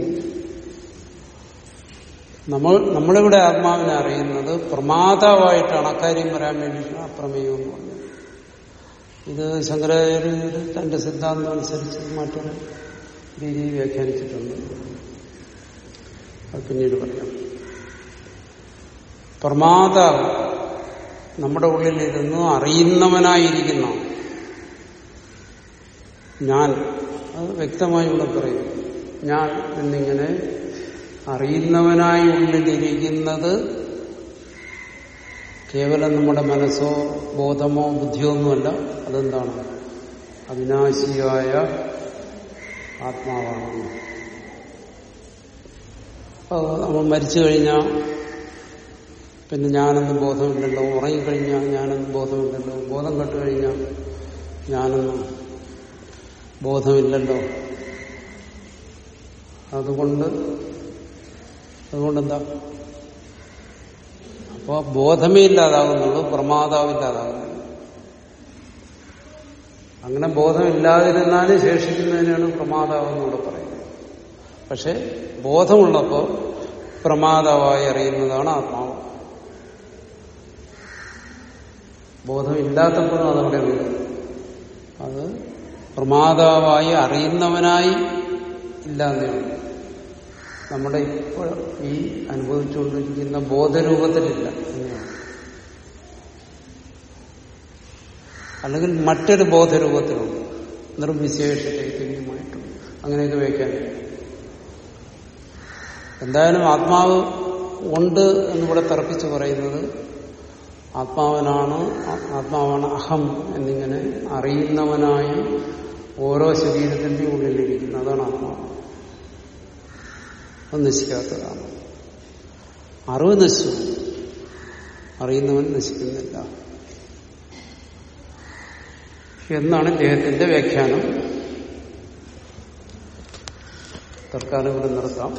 നമ്മൾ നമ്മളിവിടെ ആത്മാവിനെ അറിയുന്നത് പ്രമാതാവായിട്ടാണ്. അക്കാര്യം വരാൻ വേണ്ടിയിട്ടാണ് അപ്രമേയം ഇത് ശങ്കരാചാര്യ തന്റെ സിദ്ധാന്തം അനുസരിച്ച് മറ്റൊരു രീതിയിൽ വ്യാഖ്യാനിച്ചിട്ടുണ്ട്. അത് പിന്നീട് പറയാം. പ്രമാതാവ് നമ്മുടെ ഉള്ളിലിരുന്ന് അറിയുന്നവനായിരിക്കുന്ന ഞാൻ അത് വ്യക്തമായി ഇവിടെ പറയും. ഞാൻ എന്നിങ്ങനെ അറിയുന്നവനായി ഉള്ളിലിരിക്കുന്നത് കേവലം നമ്മുടെ മനസ്സോ ബോധമോ ബുദ്ധിയോ ഒന്നുമല്ല അതെന്താണ്? അവിനാശിയായ ആത്മാവാണ്. നമ്മൾ മരിച്ചു കഴിഞ്ഞാൽ പിന്നെ ഞാനൊന്നും ബോധമില്ലല്ലോ. ഉറങ്ങിക്കഴിഞ്ഞാൽ ഞാനൊന്നും ബോധമില്ലല്ലോ. ബോധം കെട്ടുകഴിഞ്ഞാൽ ഞാനൊന്നും ബോധമില്ലല്ലോ. അതുകൊണ്ട് അതുകൊണ്ടെന്താ? അപ്പോൾ ബോധമേ ഇല്ലാതാകുന്നുള്ളൂ പ്രമാതാവില്ലാതാകുന്നു അങ്ങനെ ബോധമില്ലാതിരുന്നാലും ശേഷിക്കുന്നതിനാണ് പ്രമാതാവെന്നൂടെ പറയുന്നത്. പക്ഷെ ബോധമുള്ളപ്പോൾ പ്രമാതാവായി അറിയുന്നതാണ് ആത്മാവ്. ബോധമില്ലാത്തപ്പോഴും അതവിടെ ഉണ്ട് അത് പ്രമാതാവായി അറിയുന്നവനായി ഉള്ളൂ. നമ്മുടെ ഇപ്പോൾ ഈ അനുഭവിച്ചുകൊണ്ടിരിക്കുന്ന ബോധരൂപത്തിലില്ല. അല്ലെങ്കിൽ മറ്റൊരു ബോധരൂപത്തിലുണ്ട് നിർവിശേഷ ചൈതന്യമായിട്ടും അങ്ങനെയൊക്കെ വയ്ക്കാൻ എന്തായാലും ആത്മാവ് ഉണ്ട് എന്നിവിടെ തർക്കിച്ച് പറയുന്നത് ആത്മാവനാണ് ആത്മാവാണ് അഹം എന്നിങ്ങനെ അറിയുന്നവനായി ഓരോ ശരീരത്തിന്റെയും ഉള്ളിലിരിക്കുന്നത്. അതാണ് ആത്മാവ്. അത് നശിക്കാത്തതാണ്. അറിവ് നശിച്ചു. അറിയുന്നവൻ നശിക്കുന്നില്ല. എന്നാണ് ഇദ്ദേഹത്തിന്റെ വ്യാഖ്യാനം? തൽക്കാലം ഇവിടെ നിർത്താം.